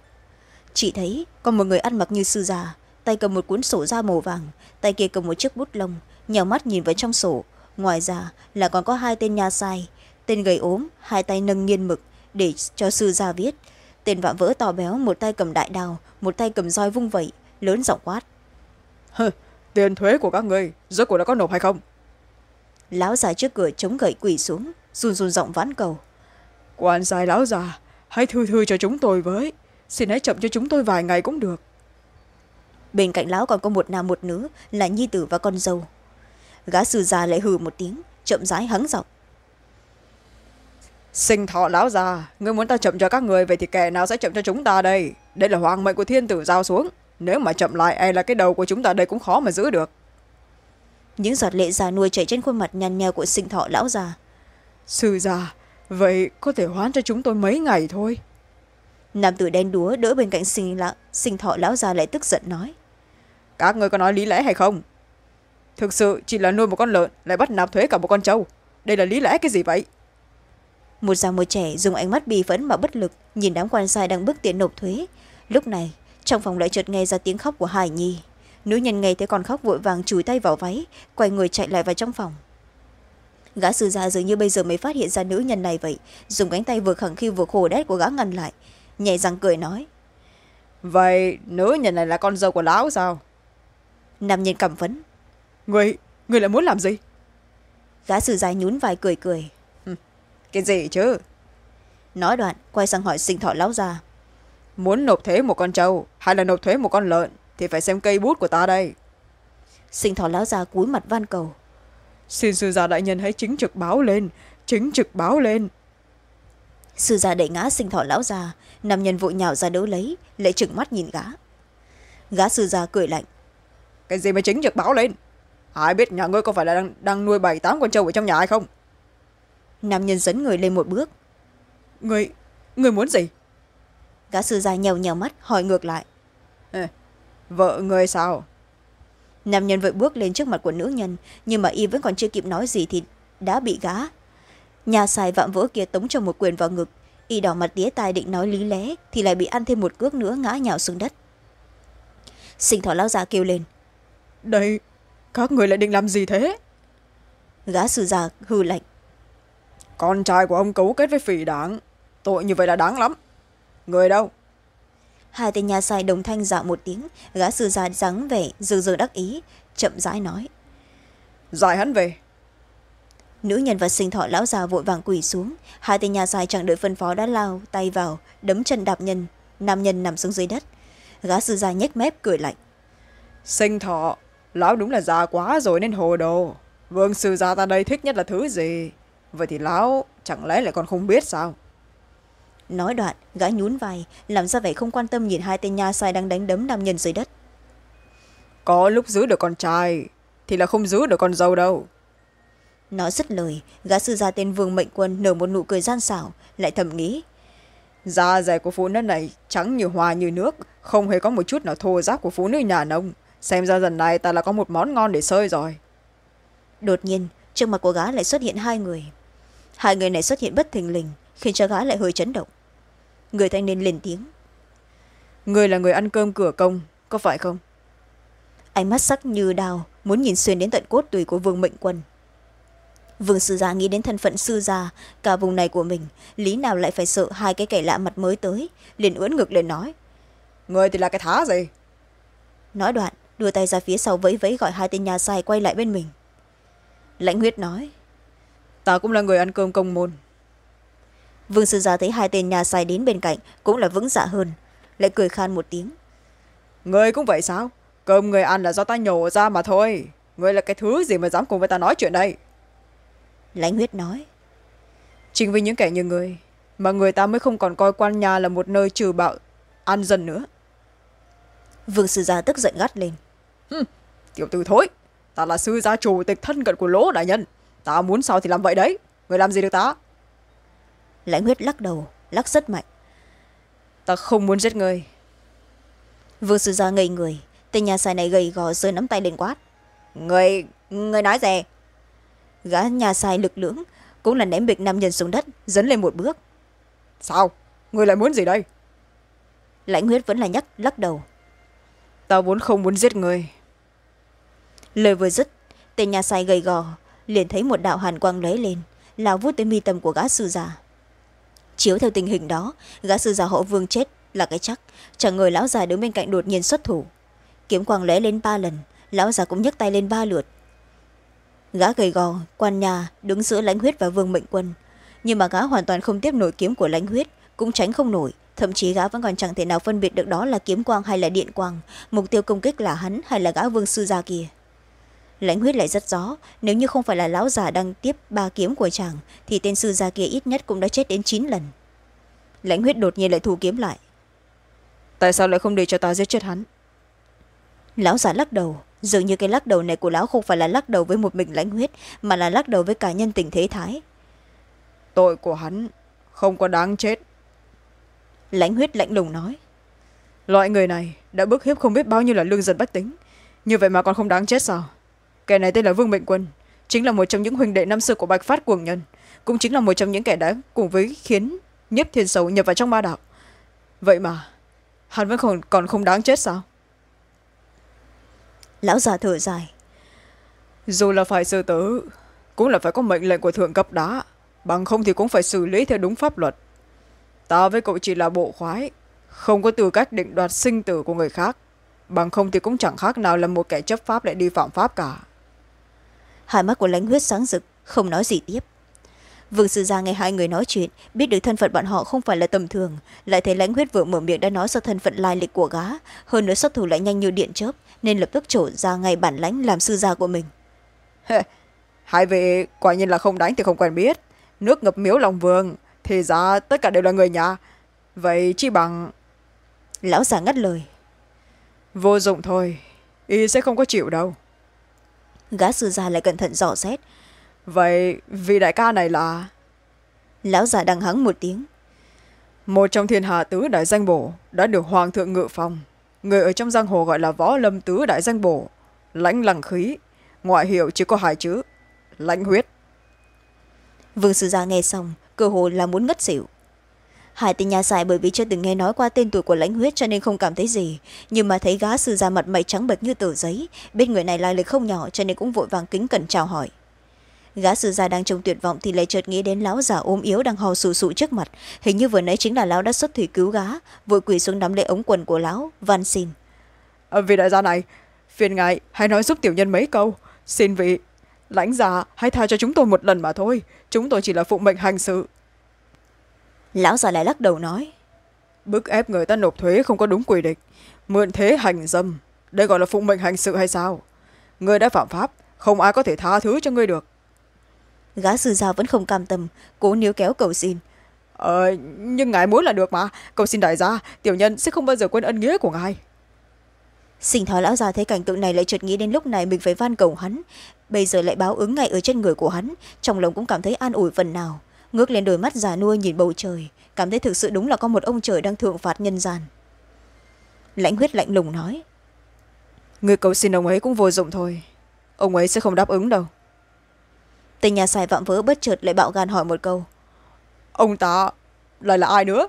Chỉ thấy có một người ăn mặc như sư già, tay cầm một cuốn sổ da màu vàng, tay kia cầm một chiếc bút lông nhào mắt nhìn vào trong sổ. Ngoài ra là còn có hai tên nha sai. Tên gầy ốm, hai tay nâng nghiên mực để cho sư gia viết tên vạm vỡ to béo một tay cầm đại đào một tay cầm roi vung vẩy lớn giọng quát. Tiền thuế của các người rốt cuộc đã có nộp hay không? Lão già trước cửa chống gậy quỳ xuống run run giọng vãn cầu. Quan sai lão già hãy thư thư cho chúng tôi với xin hãy chậm cho chúng tôi vài ngày cũng được. Bên cạnh lão còn có một nam một nữ là nhi tử và con dâu. Gã sư già lại hừ một tiếng chậm rãi hắng giọng sinh thọ lão già ngươi muốn ta chậm cho các người vậy thì kẻ nào sẽ chậm cho chúng ta đây? Đây là hoàng mệnh của thiên tử giao xuống. Nếu mà chậm lại e là cái đầu của chúng ta đây cũng khó mà giữ được. Những giọt lệ già nuôi chảy trên khuôn mặt nhăn nheo của sinh thọ lão già. Sư già vậy có thể hoán cho chúng tôi mấy ngày thôi? Nam tử đen đúa đỡ bên cạnh sinh, lạ, sinh thọ lão già lại tức giận nói. Các người có nói lý lẽ hay không? Thực sự chỉ là nuôi một con lợn lại bắt nạp thuế cả một con trâu. Đây là lý lẽ cái gì vậy một già một trẻ dùng ánh mắt bì phẫn mà bất lực nhìn đám quan sai đang bước tiền nộp thuế. Lúc này trong phòng lại chợt nghe ra tiếng khóc của hải nhi. Nữ nhân nghe thấy con khóc vội vàng chùi tay vào váy quay người chạy lại vào trong phòng. Gã sư gia dường như bây giờ mới phát hiện ra nữ nhân này vậy. Dùng cánh tay vừa khẳng khi vừa khổ đét của gã ngăn lại nhẹ răng cười nói. Vậy nữ nhân này là con dâu của lão sao? Nam nhân cảm vấn người người lại muốn làm gì? Gã sư gia nhún vai cười cười cái gì chứ? Nói đoạn quay sang hỏi sinh thọ lão già muốn nộp thuế một con trâu hay là nộp thuế một con lợn thì phải xem cây bút của ta đây. Sinh thọ lão già cúi mặt van cầu. Xin sư gia đại nhân hãy chính trực báo lên chính trực báo lên. Sư gia đẩy ngã sinh thọ lão già nam nhân vội nhào ra đỡ lấy lại trừng mắt nhìn gã. Gã sư gia cười lạnh. Cái gì mà chính trực báo lên? Ai biết nhà ngươi có phải là đang, đang nuôi bảy tám con trâu ở trong nhà hay không nam nhân dẫn người lên một bước. Người người muốn gì? Gã sư gia nhèo nhèo mắt hỏi ngược lại. Ê, vợ người sao? Nam nhân vội bước lên trước mặt của nữ nhân nhưng mà y vẫn còn chưa kịp nói gì thì đã bị gã. Nhà xài vạm vỡ kia tống cho một quyền vào ngực. Y đỏ mặt tía tai định nói lý lẽ thì lại bị ăn thêm một cước nữa ngã nhào xuống đất. Sinh thọ lão già kêu lên. Đây các người lại định làm gì thế? Gã sư già hư lạnh con trai của ông cấu kết với phỉ đảng. Tội như vậy là đáng lắm. Người đâu? Hai tên nhà sai đồng thanh dạo một tiếng gã sư già dáng vẻ dừ dừ đắc ý chậm rãi nói. Giải hắn về. Nữ nhân và sinh thọ lão già vội vàng quỳ xuống. Hai tên nhà sai chẳng đợi phân phó đã lao tay vào đấm chân đạp nhân. Nam nhân nằm xuống dưới đất. Gã sư già nhếch mép cười lạnh. Sinh thọ lão đúng là già quá rồi nên hồ đồ. Vương sư gia ta đây thích nhất là thứ gì vậy thì lão chẳng lẽ lại còn không biết sao? Nói đoạn gã nhún vai làm ra vẻ không quan tâm nhìn hai tên nha sai đang đánh đấm nam nhân dưới đất. Có lúc giữ được con trai thì là không giữ được con dâu đâu. Nói dứt lời gã sư gia tên vương mệnh quân nở một nụ cười gian xảo lại thầm nghĩ. Da dày của phụ nữ này trắng như hoa như nước không hề có một chút nào thô ráp của phụ nữ nhà nông. Xem ra dần này ta là có một món ngon để sơi rồi. Đột nhiên trước mặt của gã lại xuất hiện hai người hai người này xuất hiện bất thình lình khiến cho gã lại hơi chấn động. Người thanh niên lên tiếng. Người là người ăn cơm cửa công có phải không? Ánh mắt sắc như đào muốn nhìn xuyên đến tận cốt tùy của vương mệnh quân. Vương sư gia nghĩ đến thân phận sư gia cả vùng này của mình lý nào lại phải sợ hai cái kẻ lạ mặt mới tới liền ưỡn ngực lên nói. Người thì là cái thá gì? Nói đoạn đưa tay ra phía sau vẫy vẫy gọi hai tên nhà sai quay lại bên mình. Lãnh huyết nói ta cũng là người ăn cơm công môn. Vương sư gia thấy hai tên nhà sai đến bên cạnh cũng là vững dạ hơn. Lại cười khan một tiếng. Người cũng vậy sao? Cơm người ăn là do ta nhổ ra mà thôi. Người là cái thứ gì mà dám cùng với ta nói chuyện đây? Lãnh huyết nói. Chính vì những kẻ như người mà người ta mới không còn coi quan nhà là một nơi trừ bạo ăn dân nữa. Vương sư gia tức giận gắt lên. Hừm, tiểu tử thối ta là sư gia chủ tịch thân cận của lỗ đại nhân ta muốn sao thì làm vậy đấy. Người làm gì được ta lãnh huyết lắc đầu lắc rất mạnh. Ta không muốn giết người. Vương sư gia ngây người tên nhà sai này gầy gò giơ nắm tay lên quát. Người người nói gì? Gã nhà sai lực lưỡng cũng là ném bịch nam nhân xuống đất dấn lên một bước. Sao? Người lại muốn gì đây? Lãnh huyết vẫn là nhắc lắc đầu. Ta vốn không muốn giết người. Lời vừa dứt tên nhà sai gầy gò liền thấy một đạo hàn quang lóe lên, lao vút tới mi tâm của gã sư già. Chiếu theo tình hình đó, gã sư già họ vương chết là cái chắc, chẳng ngờ lão già đứng bên cạnh đột nhiên xuất thủ. Kiếm quang lóe lên ba lần, lão già cũng nhấc tay lên ba lượt. Gã gầy gò, quan nhà, đứng giữa lãnh huyết và vương mệnh quân. Nhưng mà gã hoàn toàn không tiếp nổi kiếm của lãnh huyết, cũng tránh không nổi. Thậm chí gã vẫn còn chẳng thể nào phân biệt được đó là kiếm quang hay là điện quang. Mục tiêu công kích là hắn hay là gã vương sư gia kia lãnh huyết lại rất rõ nếu như không phải là lão già đang tiếp ba kiếm của chàng thì tên sư gia kia ít nhất cũng đã chết đến chín lần. Lãnh huyết đột nhiên lại thu kiếm lại. Tại sao lại không để cho ta giết chết hắn? Lão già lắc đầu dường như cái lắc đầu này của lão không phải là lắc đầu với một mình lãnh huyết mà là lắc đầu với cả nhân tình thế thái. Tội của hắn không có đáng chết. Lãnh huyết lạnh lùng nói. Loại người này đã bức hiếp không biết bao nhiêu là lương dân bách tính. Như vậy mà còn không đáng chết sao kẻ này tên là vương mệnh quân chính là một trong những huỳnh đệ năm xưa của bạch phát cuồng nhân cũng chính là một trong những kẻ đã cùng với khiến nhiếp thiên sầu nhập vào trong ba đạo. Vậy mà hắn vẫn còn, còn không đáng chết sao? Lão già thở dài. Dù là phải xử tử cũng là phải có mệnh lệnh của thượng cấp đá bằng không thì cũng phải xử lý theo đúng pháp luật. Ta với cậu chỉ là bộ khoái không có tư cách định đoạt sinh tử của người khác bằng không thì cũng chẳng khác nào là một kẻ chấp pháp lại đi phạm pháp cả hai mắt của lãnh huyết sáng rực không nói gì tiếp. Vương sư gia nghe hai người nói chuyện biết được thân phận bọn họ không phải là tầm thường lại thấy lãnh huyết vừa mở miệng đã nói ra thân phận lai lịch của gá hơn nữa xuất thủ lại nhanh như điện chớp nên lập tức trổ ra ngay bản lãnh làm sư gia của mình. Hai vị quả nhiên là không đánh thì không quen biết. Nước ngập miếu lòng vương thì ra tất cả đều là người nhà. Vậy chi bằng? Lão già ngắt lời. Vô dụng thôi y sẽ không có chịu đâu gã sư gia lại cẩn thận dò xét. Vậy vị đại ca này là? Lão già đằng hắng một tiếng. Một trong thiên hạ tứ đại danh bổ đã được hoàng thượng ngự phòng. Người ở trong giang hồ gọi là võ lâm tứ đại danh bổ. Lãnh lăng khí ngoại hiệu chỉ có hai chữ lãnh huyết. Vương sư gia nghe xong cơ hồ là muốn ngất xỉu hai tên nhà xài bởi vì chưa từng nghe nói qua tên tuổi của lãnh huyết cho nên không cảm thấy gì. Nhưng mà thấy gã sư gia mặt mày trắng bệch như tờ giấy. Biết người này lai lịch không nhỏ cho nên cũng vội vàng kính cẩn chào hỏi. Gã sư gia đang trông tuyệt vọng thì lại chợt nghĩ đến lão già ốm yếu đang hò sù sụ trước mặt. Hình như vừa nãy chính là lão đã xuất thủy cứu gã vội quỳ xuống nắm lấy ống quần của lão van xin. À, vị đại gia này phiền ngài hãy nói giúp tiểu nhân mấy câu. Xin vị lãnh già hãy tha cho chúng tôi một lần mà thôi. Chúng tôi chỉ là phụ mệnh hành sự lão già lại lắc đầu nói. Bức ép người ta nộp thuế không có đúng quy định. Mượn thế hành dâm. Đây gọi là phụ mệnh hành sự hay sao? Người đã phạm pháp không ai có thể tha thứ cho ngươi được. Gã sư gia vẫn không cam tâm cố níu kéo cầu xin. Ờ, nhưng ngài muốn là được mà. Cầu xin đại gia tiểu nhân sẽ không bao giờ quên ân nghĩa của ngài. Sinh thói lão già thấy cảnh tượng này lại chợt nghĩ đến lúc này mình phải van cầu hắn. Bây giờ lại báo ứng ngay ở trên người của hắn trong lòng cũng cảm thấy an ủi phần nào ngước lên đôi mắt già nuôi nhìn bầu trời cảm thấy thực sự đúng là có một ông trời đang thượng phạt nhân gian. Lãnh huyết lạnh lùng nói người cầu xin ông ấy cũng vô dụng thôi ông ấy sẽ không đáp ứng đâu. Tên nhà xài vạm vỡ bất chợt lại bạo gan hỏi một câu ông ta lại là ai nữa?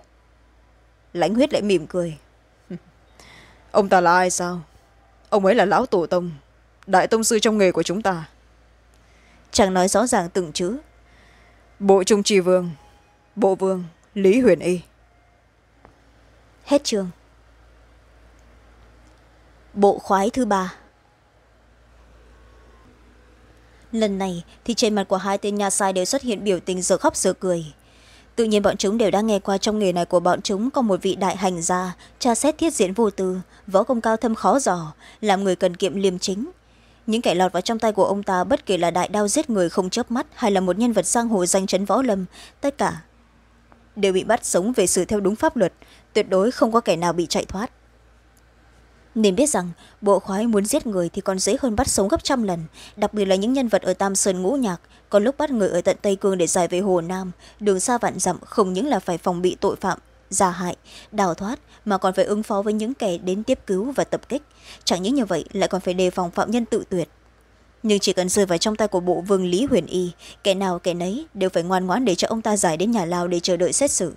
Lãnh huyết lại mỉm cười ông ta là ai sao? Ông ấy là lão tổ tông đại tông sư trong nghề của chúng ta. Chàng nói rõ ràng từng chữ bộ trung trì vương, bộ vương lý huyền y. Hết chương. Bộ khoái thứ ba. Lần này thì trên mặt của hai tên nhà sai đều xuất hiện biểu tình giờ khóc giờ cười. Tự nhiên bọn chúng đều đã nghe qua trong nghề này của bọn chúng có một vị đại hành gia, tra xét thiết diễn vô tư, võ công cao thâm khó giỏ làm người cần kiệm liêm chính những kẻ lọt vào trong tay của ông ta bất kể là đại đao giết người không chớp mắt hay là một nhân vật giang hồ danh chấn võ lâm, tất cả đều bị bắt sống về xử theo đúng pháp luật, tuyệt đối không có kẻ nào bị chạy thoát. Nên biết rằng, bộ khoái muốn giết người thì còn dễ hơn bắt sống gấp trăm lần, đặc biệt là những nhân vật ở tam sơn ngũ nhạc, còn lúc bắt người ở tận tây cương để giải về hồ nam, đường xa vạn dặm không những là phải phòng bị tội phạm gia hại, đào thoát mà còn phải ứng phó với những kẻ đến tiếp cứu và tập kích. Chẳng những như vậy, lại còn phải đề phòng phạm nhân tự tuyệt. Nhưng chỉ cần rơi vào trong tay của bộ vương lý huyền y, kẻ nào kẻ nấy đều phải ngoan ngoãn để cho ông ta giải đến nhà lao để chờ đợi xét xử.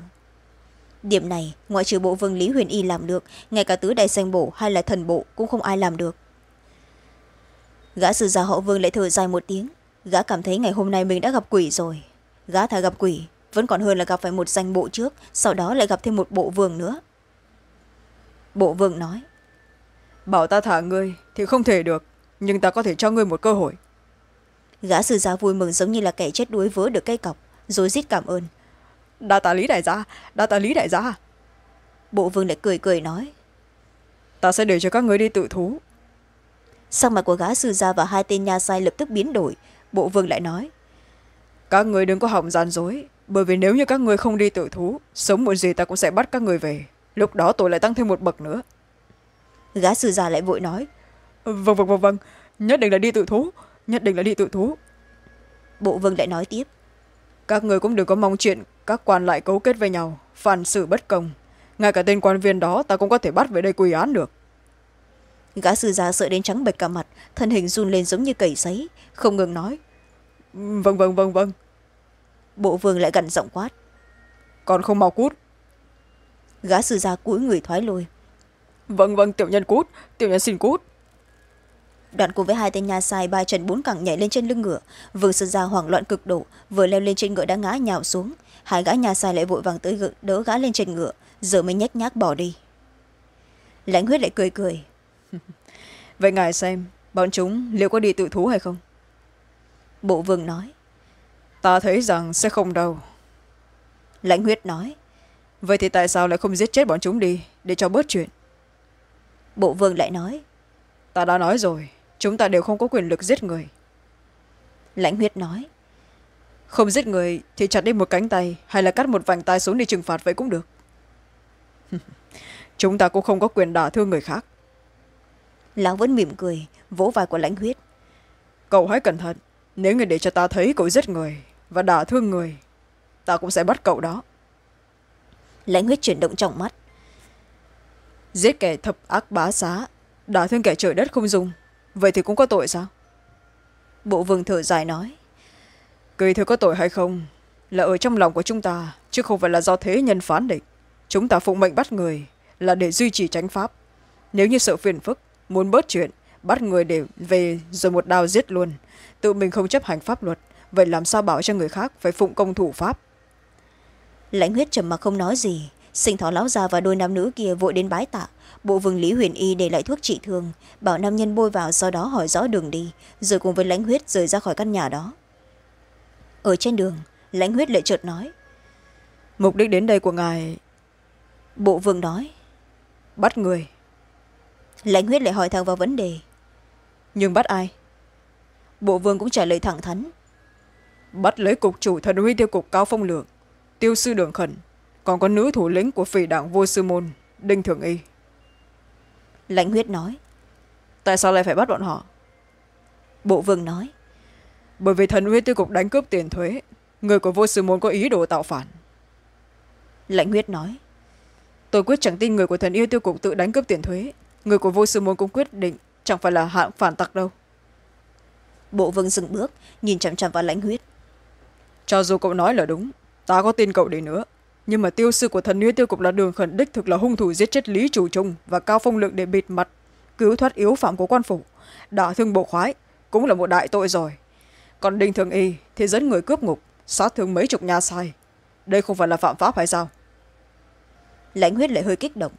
Điểm này, ngoại trừ bộ vương lý huyền y làm được, ngay cả tứ đại danh bổ hay là thần bộ cũng không ai làm được. Gã sư gia họ vương lại thở dài một tiếng. Gã cảm thấy ngày hôm nay mình đã gặp quỷ rồi. Gã thà gặp quỷ vẫn còn hơn là gặp phải một danh bộ trước sau đó lại gặp thêm một bộ vương nữa. Bộ vương nói bảo ta thả ngươi thì không thể được nhưng ta có thể cho ngươi một cơ hội. Gã sư gia vui mừng giống như là kẻ chết đuối vớ được cây cọc rồi rít cảm ơn. Đa tạ lý đại gia đa tạ lý đại gia. Bộ vương lại cười cười nói ta sẽ để cho các người đi tự thú. Sắc mặt của gã sư gia và hai tên nha sai lập tức biến đổi. Bộ vương lại nói các người đừng có hỏng gian dối bởi vì nếu như các người không đi tự thú sống muộn gì ta cũng sẽ bắt các người về. Lúc đó tôi lại tăng thêm một bậc nữa. Gã sư già lại vội nói. Vâng vâng vâng vâng. Nhất định là đi tự thú. Nhất định là đi tự thú. Bộ vương lại nói tiếp. Các người cũng đừng có mong chuyện các quan lại cấu kết với nhau phản xử bất công. Ngay cả tên quan viên đó ta cũng có thể bắt về đây quy án được. Gã sư già sợ đến trắng bệch cả mặt thân hình run lên giống như cầy sấy không ngừng nói. Vâng vâng vâng vâng bộ vương lại gần giọng quát. Còn không mau cút. Gã sư gia cúi người thoái lùi vâng vâng tiểu nhân cút tiểu nhân xin cút. Đoạn cùng với hai tên nhà sai ba trần bốn cẳng nhảy lên trên lưng ngựa. Vương sư gia hoảng loạn cực độ vừa leo lên trên ngựa đã ngã nhào xuống. Hai gã nhà sai lại vội vàng tới gự, đỡ gã lên trên ngựa giờ mới nhếch nhác bỏ đi. Lãnh huyết lại cười cười. Vậy ngài xem bọn chúng liệu có đi tự thú hay không? Bộ vương nói ta thấy rằng sẽ không đâu. Lãnh huyết nói vậy thì tại sao lại không giết chết bọn chúng đi để cho bớt chuyện? Bộ vương lại nói ta đã nói rồi chúng ta đều không có quyền lực giết người. Lãnh huyết nói không giết người thì chặt đi một cánh tay hay là cắt một vành tay xuống đi trừng phạt vậy cũng được. Chúng ta cũng không có quyền đả thương người khác. Lão vẫn mỉm cười vỗ vai của lãnh huyết. Cậu hãy cẩn thận nếu người để cho ta thấy cậu giết người và đả thương người. Ta cũng sẽ bắt cậu đó. Lãnh huyết chuyển động trong mắt. Giết kẻ thập ác bá xá đả thương kẻ trời đất không dùng. Vậy thì cũng có tội sao? Bộ vương thở dài nói. Kỳ thưa có tội hay không là ở trong lòng của chúng ta chứ không phải là do thế nhân phán định. Chúng ta phụng mệnh bắt người là để duy trì tránh pháp. Nếu như sợ phiền phức muốn bớt chuyện bắt người để về rồi một đao giết luôn. Tự mình không chấp hành pháp luật vậy làm sao bảo cho người khác phải phụng công thủ pháp? Lãnh huyết trầm mặc không nói gì. Sinh thỏ lão già và đôi nam nữ kia vội đến bái tạ. Bộ vương lý huyền y để lại thuốc trị thương bảo nam nhân bôi vào sau đó hỏi rõ đường đi rồi cùng với lãnh huyết rời ra khỏi căn nhà đó. Ở trên đường lãnh huyết lại chợt nói mục đích đến đây của ngài. Bộ vương nói bắt người. Lãnh huyết lại hỏi thẳng vào vấn đề nhưng bắt ai? Bộ vương cũng trả lời thẳng thắn bắt lấy cục chủ thần huy tiêu cục cao phong lượng. Tiêu sư đường khẩn còn có nữ thủ lĩnh của phỉ đảng vô sư môn đinh thường y. Lãnh huyết nói tại sao lại phải bắt bọn họ? Bộ vương nói bởi vì thần huyết tiêu cục đánh cướp tiền thuế người của vô sư môn có ý đồ tạo phản. Lãnh huyết nói tôi quyết chẳng tin người của thần yêu tiêu cục tự đánh cướp tiền thuế người của vô sư môn cũng quyết định chẳng phải là hạng phản tặc đâu. Bộ vương dừng bước nhìn chằm chằm vào lãnh huyết cho dù cậu nói là đúng ta có tin cậu đi nữa. Nhưng mà tiêu sư của thần yêu tiêu cục là đường khẩn đích thực là hung thủ giết chết lý chủ trung và cao phong lượng để bịt mặt cứu thoát yếu phạm của quan phủ. Đả thương bộ khoái cũng là một đại tội rồi. Còn đinh thường y thì dẫn người cướp ngục sát thương mấy chục nhà sai. Đây không phải là phạm pháp hay sao? Lãnh huyết lại hơi kích động.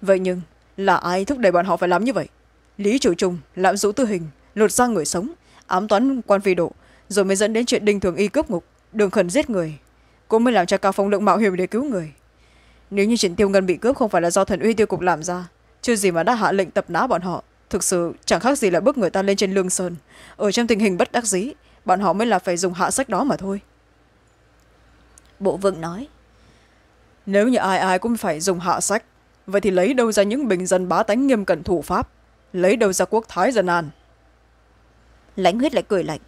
Vậy nhưng là ai thúc đẩy bọn họ phải làm như vậy? Lý chủ trung lạm dụng tư hình lột ra người sống ám toán quan phi độ rồi mới dẫn đến chuyện đinh thường y cướp ngục đường khẩn giết người. Cũng mới làm cho cao phong lượng mạo hiểm để cứu người. Nếu như chuyện tiêu ngân bị cướp không phải là do thần uy tiêu cục làm ra chưa gì mà đã hạ lệnh tập nã bọn họ. Thực sự chẳng khác gì là bước người ta lên trên lương sơn. Ở trong tình hình bất đắc dĩ bọn họ mới là phải dùng hạ sách đó mà thôi. Bộ vương nói nếu như ai ai cũng phải dùng hạ sách vậy thì lấy đâu ra những bình dân bá tánh nghiêm cẩn thủ pháp? Lấy đâu ra quốc thái dân an? Lãnh huyết lại cười lạnh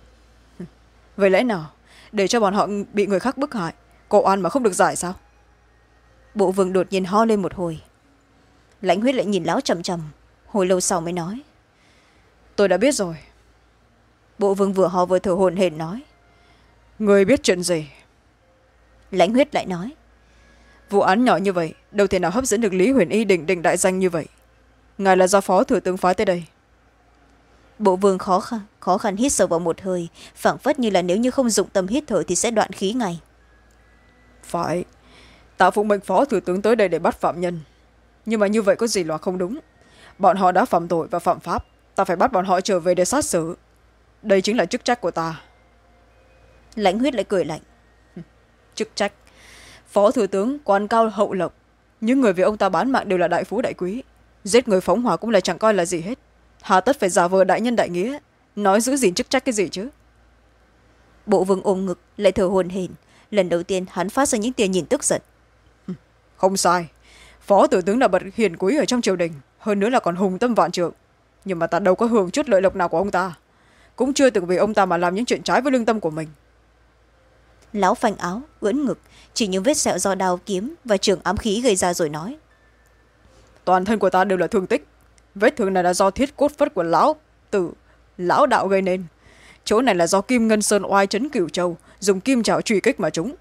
vậy lẽ nào? Để cho bọn họ bị người khác bức hại cậu ăn mà không được giải sao? Bộ vương đột nhiên ho lên một hồi. Lãnh huyết lại nhìn lão chầm chầm, hồi lâu sau mới nói. Tôi đã biết rồi. Bộ vương vừa ho vừa thở hồn hển nói. Người biết chuyện gì? Lãnh huyết lại nói. Vụ án nhỏ như vậy, đâu thể nào hấp dẫn được lý huyền y đỉnh đỉnh đại danh như vậy. Ngài là do phó thủ tướng phái tới đây bộ vương khó khăn, khó khăn hít sâu vào một hơi phảng phất như là nếu như không dụng tâm hít thở thì sẽ đoạn khí ngay. Phải. Tạ phụng mệnh phó thủ tướng tới đây để bắt phạm nhân. Nhưng mà như vậy có gì là không đúng? Bọn họ đã phạm tội và phạm pháp ta phải bắt bọn họ trở về để sát xử. Đây chính là chức trách của ta. Lãnh huyết lại cười lạnh. Chức trách. Phó thủ tướng quan cao hậu lộc. Những người vì ông ta bán mạng đều là đại phú đại quý. Giết người phóng hỏa cũng là chẳng coi là gì hết hà tất phải giả vờ đại nhân đại nghĩa nói giữ gìn chức trách cái gì chứ? Bộ vương ôm ngực lại thở hồn hển. Lần đầu tiên hắn phát ra những tia nhìn tức giận. Không sai. Phó tử tướng là bậc hiền quý ở trong triều đình hơn nữa là còn hùng tâm vạn trượng. Nhưng mà ta đâu có hưởng chút lợi lộc nào của ông ta. Cũng chưa từng vì ông ta mà làm những chuyện trái với lương tâm của mình. Lão phanh áo ưỡn ngực chỉ những vết sẹo do đao kiếm và trường ám khí gây ra rồi nói. Toàn thân của ta đều là thương tích vết thương này là do thiết cốt phất của lão tử lão đạo gây nên. Chỗ này là do kim ngân sơn oai trấn cửu châu, dùng kim trảo truy kích mà chúng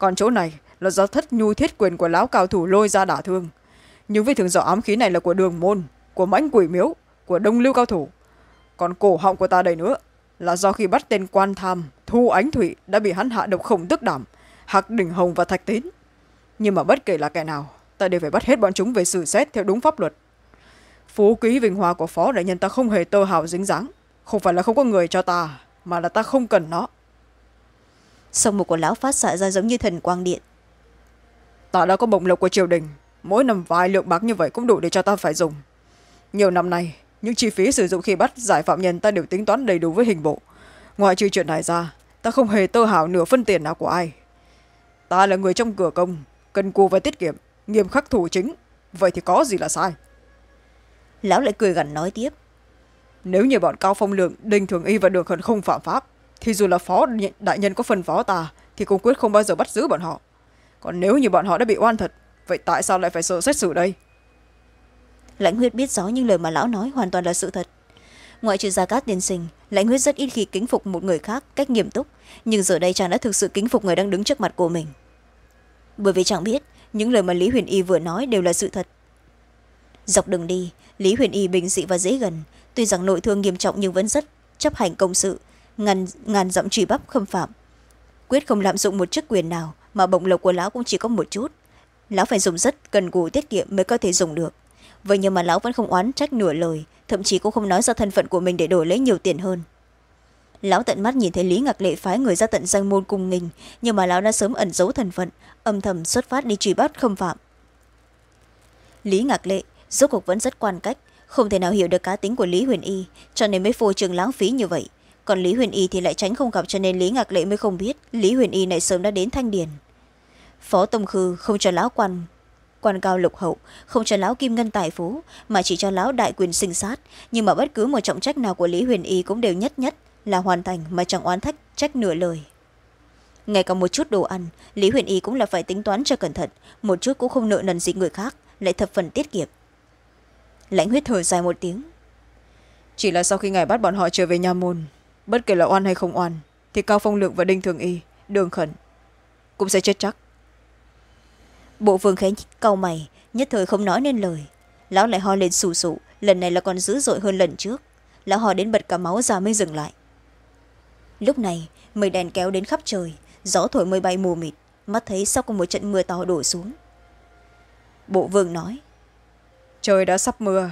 còn chỗ này là do thất nhu thiết quyền của lão cao thủ lôi ra đả thương. Những vết thương do ám khí này là của đường môn, của mãnh quỷ miếu, của đông lưu cao thủ. Còn cổ họng của ta đây nữa là do khi bắt tên quan tham, thu ánh thụy đã bị hắn hạ độc khổng tức đảm, hạc đỉnh hồng và thạch tín. Nhưng mà bất kể là kẻ nào, ta đều phải bắt hết bọn chúng về xử xét theo đúng pháp luật phú quý vinh hoa của phó đại nhân ta không hề tơ hào dính dáng. Không phải là không có người cho ta mà là ta không cần nó. Sông một của lão phát xạ ra giống như thần quang điện. Ta đã có bổng lộc của triều đình. Mỗi năm vài lượng bạc như vậy cũng đủ để cho ta phải dùng. Nhiều năm nay những chi phí sử dụng khi bắt giải phạm nhân ta đều tính toán đầy đủ với hình bộ. Ngoài trừ chuyện này ra ta không hề tơ hào nửa phân tiền nào của ai. Ta là người trong cửa công cần cù và tiết kiệm nghiêm khắc thủ chính. Vậy thì có gì là sai lão lại cười gằn nói tiếp. Nếu như bọn cao phong lượng đinh thường y và đường khẩn không phạm pháp thì dù là phó đại nhân có phần phó ta thì cũng quyết không bao giờ bắt giữ bọn họ. Còn nếu như bọn họ đã bị oan thật vậy tại sao lại phải sợ xét xử đây? Lãnh huyết biết rõ những lời mà lão nói hoàn toàn là sự thật. Ngoại trừ gia cát tiên sinh lãnh huyết rất ít khi kính phục một người khác cách nghiêm túc nhưng giờ đây chàng đã thực sự kính phục người đang đứng trước mặt của mình. Bởi vì chàng biết những lời mà lý huyền y vừa nói đều là sự thật dọc đường đi lý huyền y bình dị và dễ gần. Tuy rằng nội thương nghiêm trọng nhưng vẫn rất chấp hành công sự ngàn, ngàn dặm truy bắp khâm phạm. Quyết không lạm dụng một chức quyền nào mà bổng lộc của lão cũng chỉ có một chút. Lão phải dùng rất cần cù tiết kiệm mới có thể dùng được. Vậy nhưng mà lão vẫn không oán trách nửa lời thậm chí cũng không nói ra thân phận của mình để đổi lấy nhiều tiền hơn. Lão tận mắt nhìn thấy lý ngạc lệ phái người ra tận danh môn cung nghình nhưng mà lão đã sớm ẩn giấu thân phận âm thầm xuất phát đi truy bắt khâm phạm. Lý ngạc lệ rốt cuộc vẫn rất quan cách, không thể nào hiểu được cá tính của lý huyền y, cho nên mới phô trường lãng phí như vậy. Còn lý huyền y thì lại tránh không gặp cho nên lý ngạc lệ mới không biết lý huyền y này sớm đã đến thanh điền. Phó tông khư không cho lão quan quan cao lục hậu, không cho lão kim ngân tài phú, mà chỉ cho lão đại quyền sinh sát. Nhưng mà bất cứ một trọng trách nào của lý huyền y cũng đều nhất nhất là hoàn thành mà chẳng oán thách, trách nửa lời. Ngay cả một chút đồ ăn, lý huyền y cũng là phải tính toán cho cẩn thận, một chút cũng không nợ nần gì người khác, lại thập phần tiết kiệm lãnh huyết thở dài một tiếng. Chỉ là sau khi ngài bắt bọn họ trở về nhà môn bất kể là oan hay không oan thì cao phong lượng và đinh thường y đường khẩn cũng sẽ chết chắc. Bộ vương khánh cau mày nhất thời không nói nên lời. Lão lại ho lên sù sụ lần này là còn dữ dội hơn lần trước. Lão ho đến bật cả máu ra mới dừng lại. Lúc này mây đèn kéo đến khắp trời gió thổi mây bay mù mịt mắt thấy sau cùng một trận mưa to đổ xuống. Bộ vương nói trời đã sắp mưa.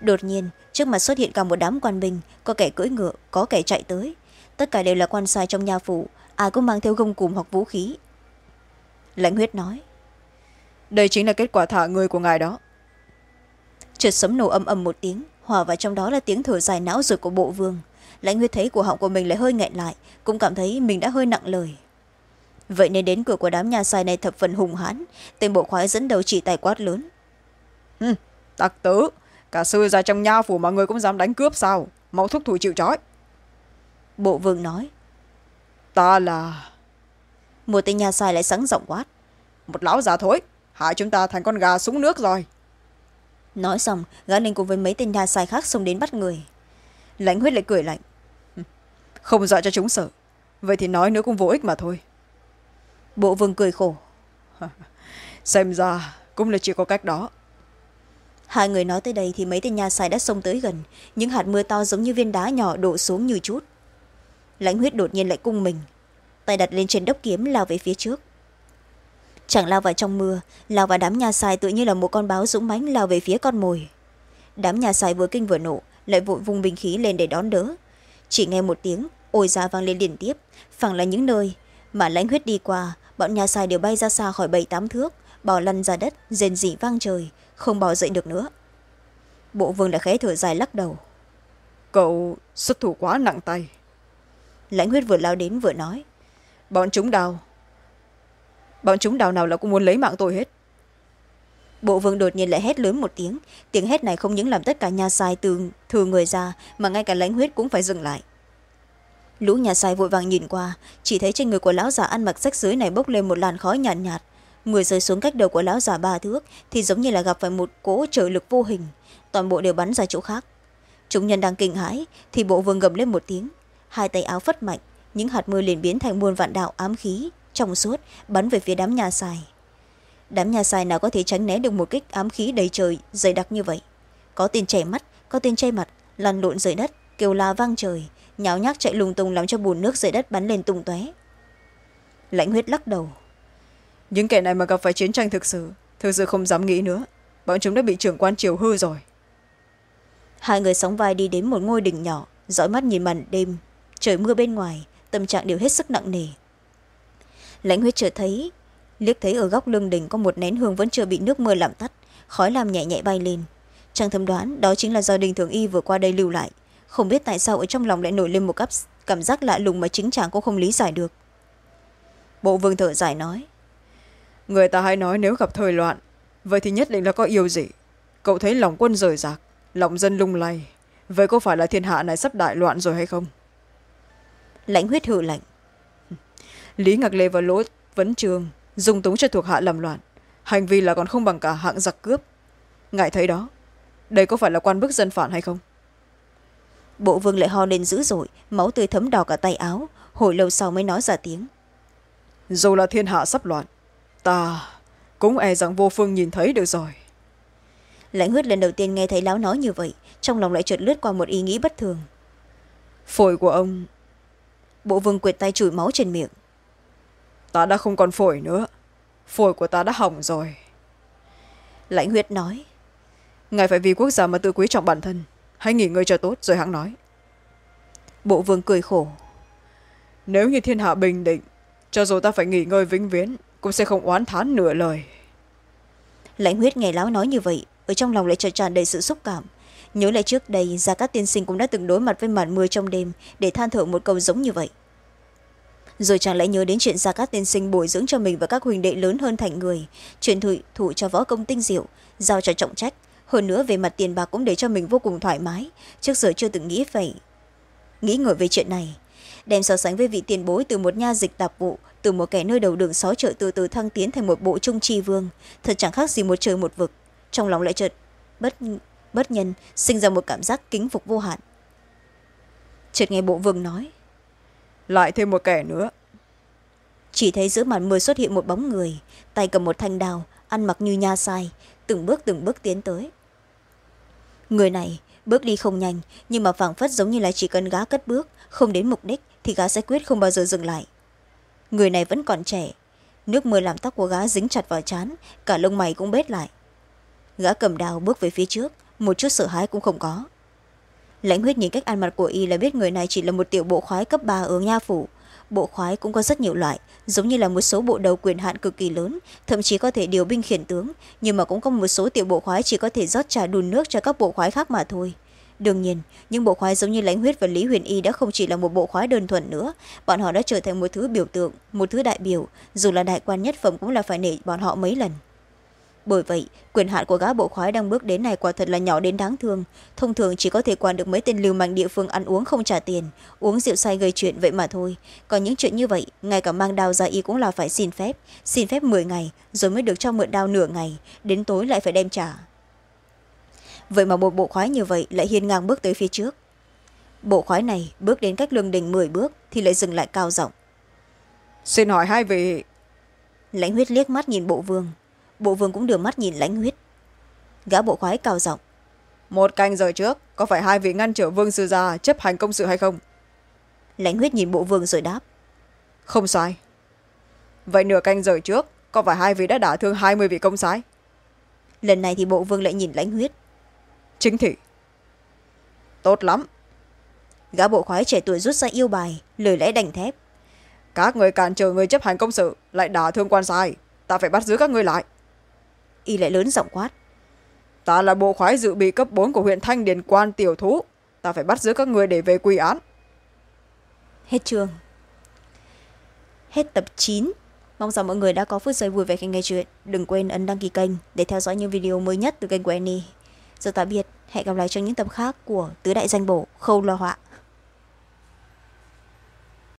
Đột nhiên trước mặt xuất hiện cả một đám quan binh có kẻ cưỡi ngựa có kẻ chạy tới. Tất cả đều là quan sai trong nhà phủ ai cũng mang theo gông cùm hoặc vũ khí. Lãnh huyết nói đây chính là kết quả thả người của ngài đó. Chợt sấm nổ âm ầm một tiếng hòa vào trong đó là tiếng thở dài não ruột của bộ vương. Lãnh huyết thấy cổ họng của mình lại hơi nghẹn lại cũng cảm thấy mình đã hơi nặng lời. Vậy nên đến cửa của đám nhà sai này thập phần hùng hãn tên bộ khoái dẫn đầu chỉ tài quát lớn ừ, tặc tử. Cả sư ra trong nha phủ mà người cũng dám đánh cướp sao? Mau thúc thủ chịu trói. Bộ vương nói. Ta là một tên nhà sai lại sẵn giọng quát. Một lão già thối hại chúng ta thành con gà súng nước rồi. Nói xong gã lên cùng với mấy tên nhà sai khác xông đến bắt người. Lãnh huyết lại cười lạnh. Không dọa cho chúng sợ. Vậy thì nói nữa cũng vô ích mà thôi. Bộ vương cười khổ. Xem ra cũng là chỉ có cách đó hai người nói tới đây thì mấy tên nhà sai đã xông tới gần. Những hạt mưa to giống như viên đá nhỏ đổ xuống như chút. Lãnh huyết đột nhiên lại cung mình. Tay đặt lên trên đốc kiếm, lao về phía trước. Chẳng lao vào trong mưa, lao vào đám nhà sai tự như là một con báo dũng mãnh lao về phía con mồi. Đám nhà sai vừa kinh vừa nộ, lại vội vùng bình khí lên để đón đỡ. Chỉ nghe một tiếng, ôi ra vang lên liên tiếp. Phẳng là những nơi mà lãnh huyết đi qua, bọn nhà sai đều bay ra xa khỏi bảy tám thước bò lăn ra đất rền rỉ vang trời không bò dậy được nữa. Bộ vương đã khẽ thở dài lắc đầu. Cậu xuất thủ quá nặng tay. Lãnh huyết vừa lao đến vừa nói. Bọn chúng đào. Bọn chúng đào nào là cũng muốn lấy mạng tôi hết. Bộ vương đột nhiên lại hét lớn một tiếng. Tiếng hét này không những làm tất cả nhà sai từ thừa người ra mà ngay cả lãnh huyết cũng phải dừng lại. Lũ nhà sai vội vàng nhìn qua chỉ thấy trên người của lão già ăn mặc sách dưới này bốc lên một làn khói nhàn nhạt, nhạt người rơi xuống cách đầu của lão già ba thước thì giống như là gặp phải một cỗ trợ lực vô hình. Toàn bộ đều bắn ra chỗ khác. Chúng nhân đang kinh hãi thì bộ vương gầm lên một tiếng. Hai tay áo phất mạnh, những hạt mưa liền biến thành muôn vạn đạo ám khí, trong suốt, bắn về phía đám nhà xài. Đám nhà xài nào có thể tránh né được một kích ám khí đầy trời, dày đặc như vậy? Có tên chảy mắt, có tên chay mặt, lăn lộn dưới đất, kêu la vang trời, nháo nhác chạy lùng tung làm cho bùn nước dưới đất bắn lên tung tóe. Lãnh huyết lắc đầu những kẻ này mà gặp phải chiến tranh thực sự thực sự không dám nghĩ nữa. Bọn chúng đã bị trưởng quan triều hư rồi. Hai người sóng vai đi đến một ngôi đình nhỏ dõi mắt nhìn màn đêm. Trời mưa bên ngoài tâm trạng đều hết sức nặng nề. Lãnh huyết chợt thấy liếc thấy ở góc lưng đình có một nén hương vẫn chưa bị nước mưa làm tắt khói làm nhẹ nhẹ bay lên. Trang thâm đoán đó chính là do đình thường y vừa qua đây lưu lại. Không biết tại sao ở trong lòng lại nổi lên một cảm giác lạ lùng mà chính chàng cũng không lý giải được. Bộ vương thở dài nói người ta hay nói nếu gặp thời loạn vậy thì nhất định là có yêu gì cậu thấy lòng quân rời rạc lòng dân lung lay vậy có phải là thiên hạ này sắp đại loạn rồi hay không? Lãnh huyết hự lạnh. Lý ngạc lê và lỗ vấn trường dùng túng cho thuộc hạ làm loạn hành vi là còn không bằng cả hạng giặc cướp. Ngài thấy đó đây có phải là quan bức dân phản hay không? Bộ vương lại ho lên dữ dội máu tươi thấm đỏ cả tay áo hồi lâu sau mới nói ra tiếng. Dù là thiên hạ sắp loạn ta cũng e rằng vô phương nhìn thấy được rồi. Lãnh huyết lần đầu tiên nghe thấy láo nói như vậy trong lòng lại trượt lướt qua một ý nghĩ bất thường. Phổi của ông. Bộ vương quyệt tay chùi máu trên miệng. Ta đã không còn phổi nữa. Phổi của ta đã hỏng rồi. Lãnh huyết nói. Ngài phải vì quốc gia mà tự quý trọng bản thân. Hãy nghỉ ngơi cho tốt rồi hãng nói. Bộ vương cười khổ. Nếu như thiên hạ bình định cho dù ta phải nghỉ ngơi vĩnh viễn cũng sẽ không oán thán nửa lời. Lãnh huyết nghe láo nói như vậy, ở trong lòng lại chợt tràn đầy sự xúc cảm. Nhớ lại trước đây, gia cát tiên sinh cũng đã từng đối mặt với màn mưa trong đêm để than thở một câu giống như vậy. Rồi chàng lại nhớ đến chuyện gia cát tiên sinh bồi dưỡng cho mình và các huỳnh đệ lớn hơn thành người truyền thụ thụ cho võ công tinh diệu, giao cho trọng trách. Hơn nữa về mặt tiền bạc cũng để cho mình vô cùng thoải mái. Trước giờ chưa từng nghĩ phải nghĩ ngợi về chuyện này, đem so sánh với vị tiền bối từ một nha dịch tạp vụ từ một kẻ nơi đầu đường xó chợ từ từ thăng tiến thành một bộ trung tri vương. Thật chẳng khác gì một trời một vực. Trong lòng lại chợt bất bất nhân sinh ra một cảm giác kính phục vô hạn. Chợt nghe bộ vương nói lại thêm một kẻ nữa. Chỉ thấy giữa màn mưa xuất hiện một bóng người tay cầm một thanh đào ăn mặc như nha sai từng bước từng bước tiến tới. Người này bước đi không nhanh nhưng mà phảng phất giống như là chỉ cần gá cất bước không đến mục đích thì gá sẽ quyết không bao giờ dừng lại người này vẫn còn trẻ. Nước mưa làm tóc của gã dính chặt vào chán, cả lông mày cũng bết lại. Gã cầm đào bước về phía trước một chút sợ hãi cũng không có. Lãnh huyết nhìn cách ăn mặc của y là biết người này chỉ là một tiểu bộ khoái cấp ba ở nha phủ. Bộ khoái cũng có rất nhiều loại giống như là một số bộ đầu quyền hạn cực kỳ lớn thậm chí có thể điều binh khiển tướng nhưng mà cũng có một số tiểu bộ khoái chỉ có thể rót trà đùn nước cho các bộ khoái khác mà thôi đương nhiên, những bộ khoái giống như lãnh huyết và lý huyền y đã không chỉ là một bộ khoái đơn thuần nữa. Bọn họ đã trở thành một thứ biểu tượng, một thứ đại biểu. Dù là đại quan nhất phẩm cũng là phải nể bọn họ mấy lần. Bởi vậy, quyền hạn của gã bộ khoái đang bước đến này quả thật là nhỏ đến đáng thương. Thông thường chỉ có thể quản được mấy tên lưu manh địa phương ăn uống không trả tiền, uống rượu say gây chuyện vậy mà thôi. Còn những chuyện như vậy, ngay cả mang đao ra y cũng là phải xin phép. Xin phép m ngày, rồi mới được cho mượn đao nửa ngày. Đến tối lại phải đem trả vậy mà một bộ khoái như vậy lại hiên ngang bước tới phía trước. Bộ khoái này bước đến cách lương đình m bước thì lại dừng lại cao giọng. Xin hỏi hai vị. Lãnh huyết liếc mắt nhìn bộ vương. Bộ vương cũng đưa mắt nhìn lãnh huyết. Gã bộ khoái cao giọng. Một canh giờ trước có phải hai vị ngăn trở vương sư gia chấp hành công sự hay không? Lãnh huyết nhìn bộ vương rồi đáp. Không sai. Vậy nửa canh giờ trước có phải hai vị đã đả thương hai mươi vị công sái lần này thì bộ vương lại nhìn lãnh huyết chính thị. Tốt lắm. Gã bộ khoái trẻ tuổi rút ra yêu bài lời lẽ đành thép. Các người cản trở người chấp hành công sự lại đả thương quan sai. Ta phải bắt giữ các người lại. Y lại lớn giọng quát. Ta là bộ khoái dự bị cấp bốn của huyện thanh điền quan tiểu thú. Ta phải bắt giữ các người để về quy án. Hết chương hết tập chín. Mong rằng mọi người đã có phút giây vui vẻ khi nghe chuyện. Đừng quên ấn đăng ký kênh để theo dõi những video mới nhất từ kênh của annie giờ tạm biệt, hẹn gặp lại trong những tập khác của tứ đại danh bổ, khâu lo họa.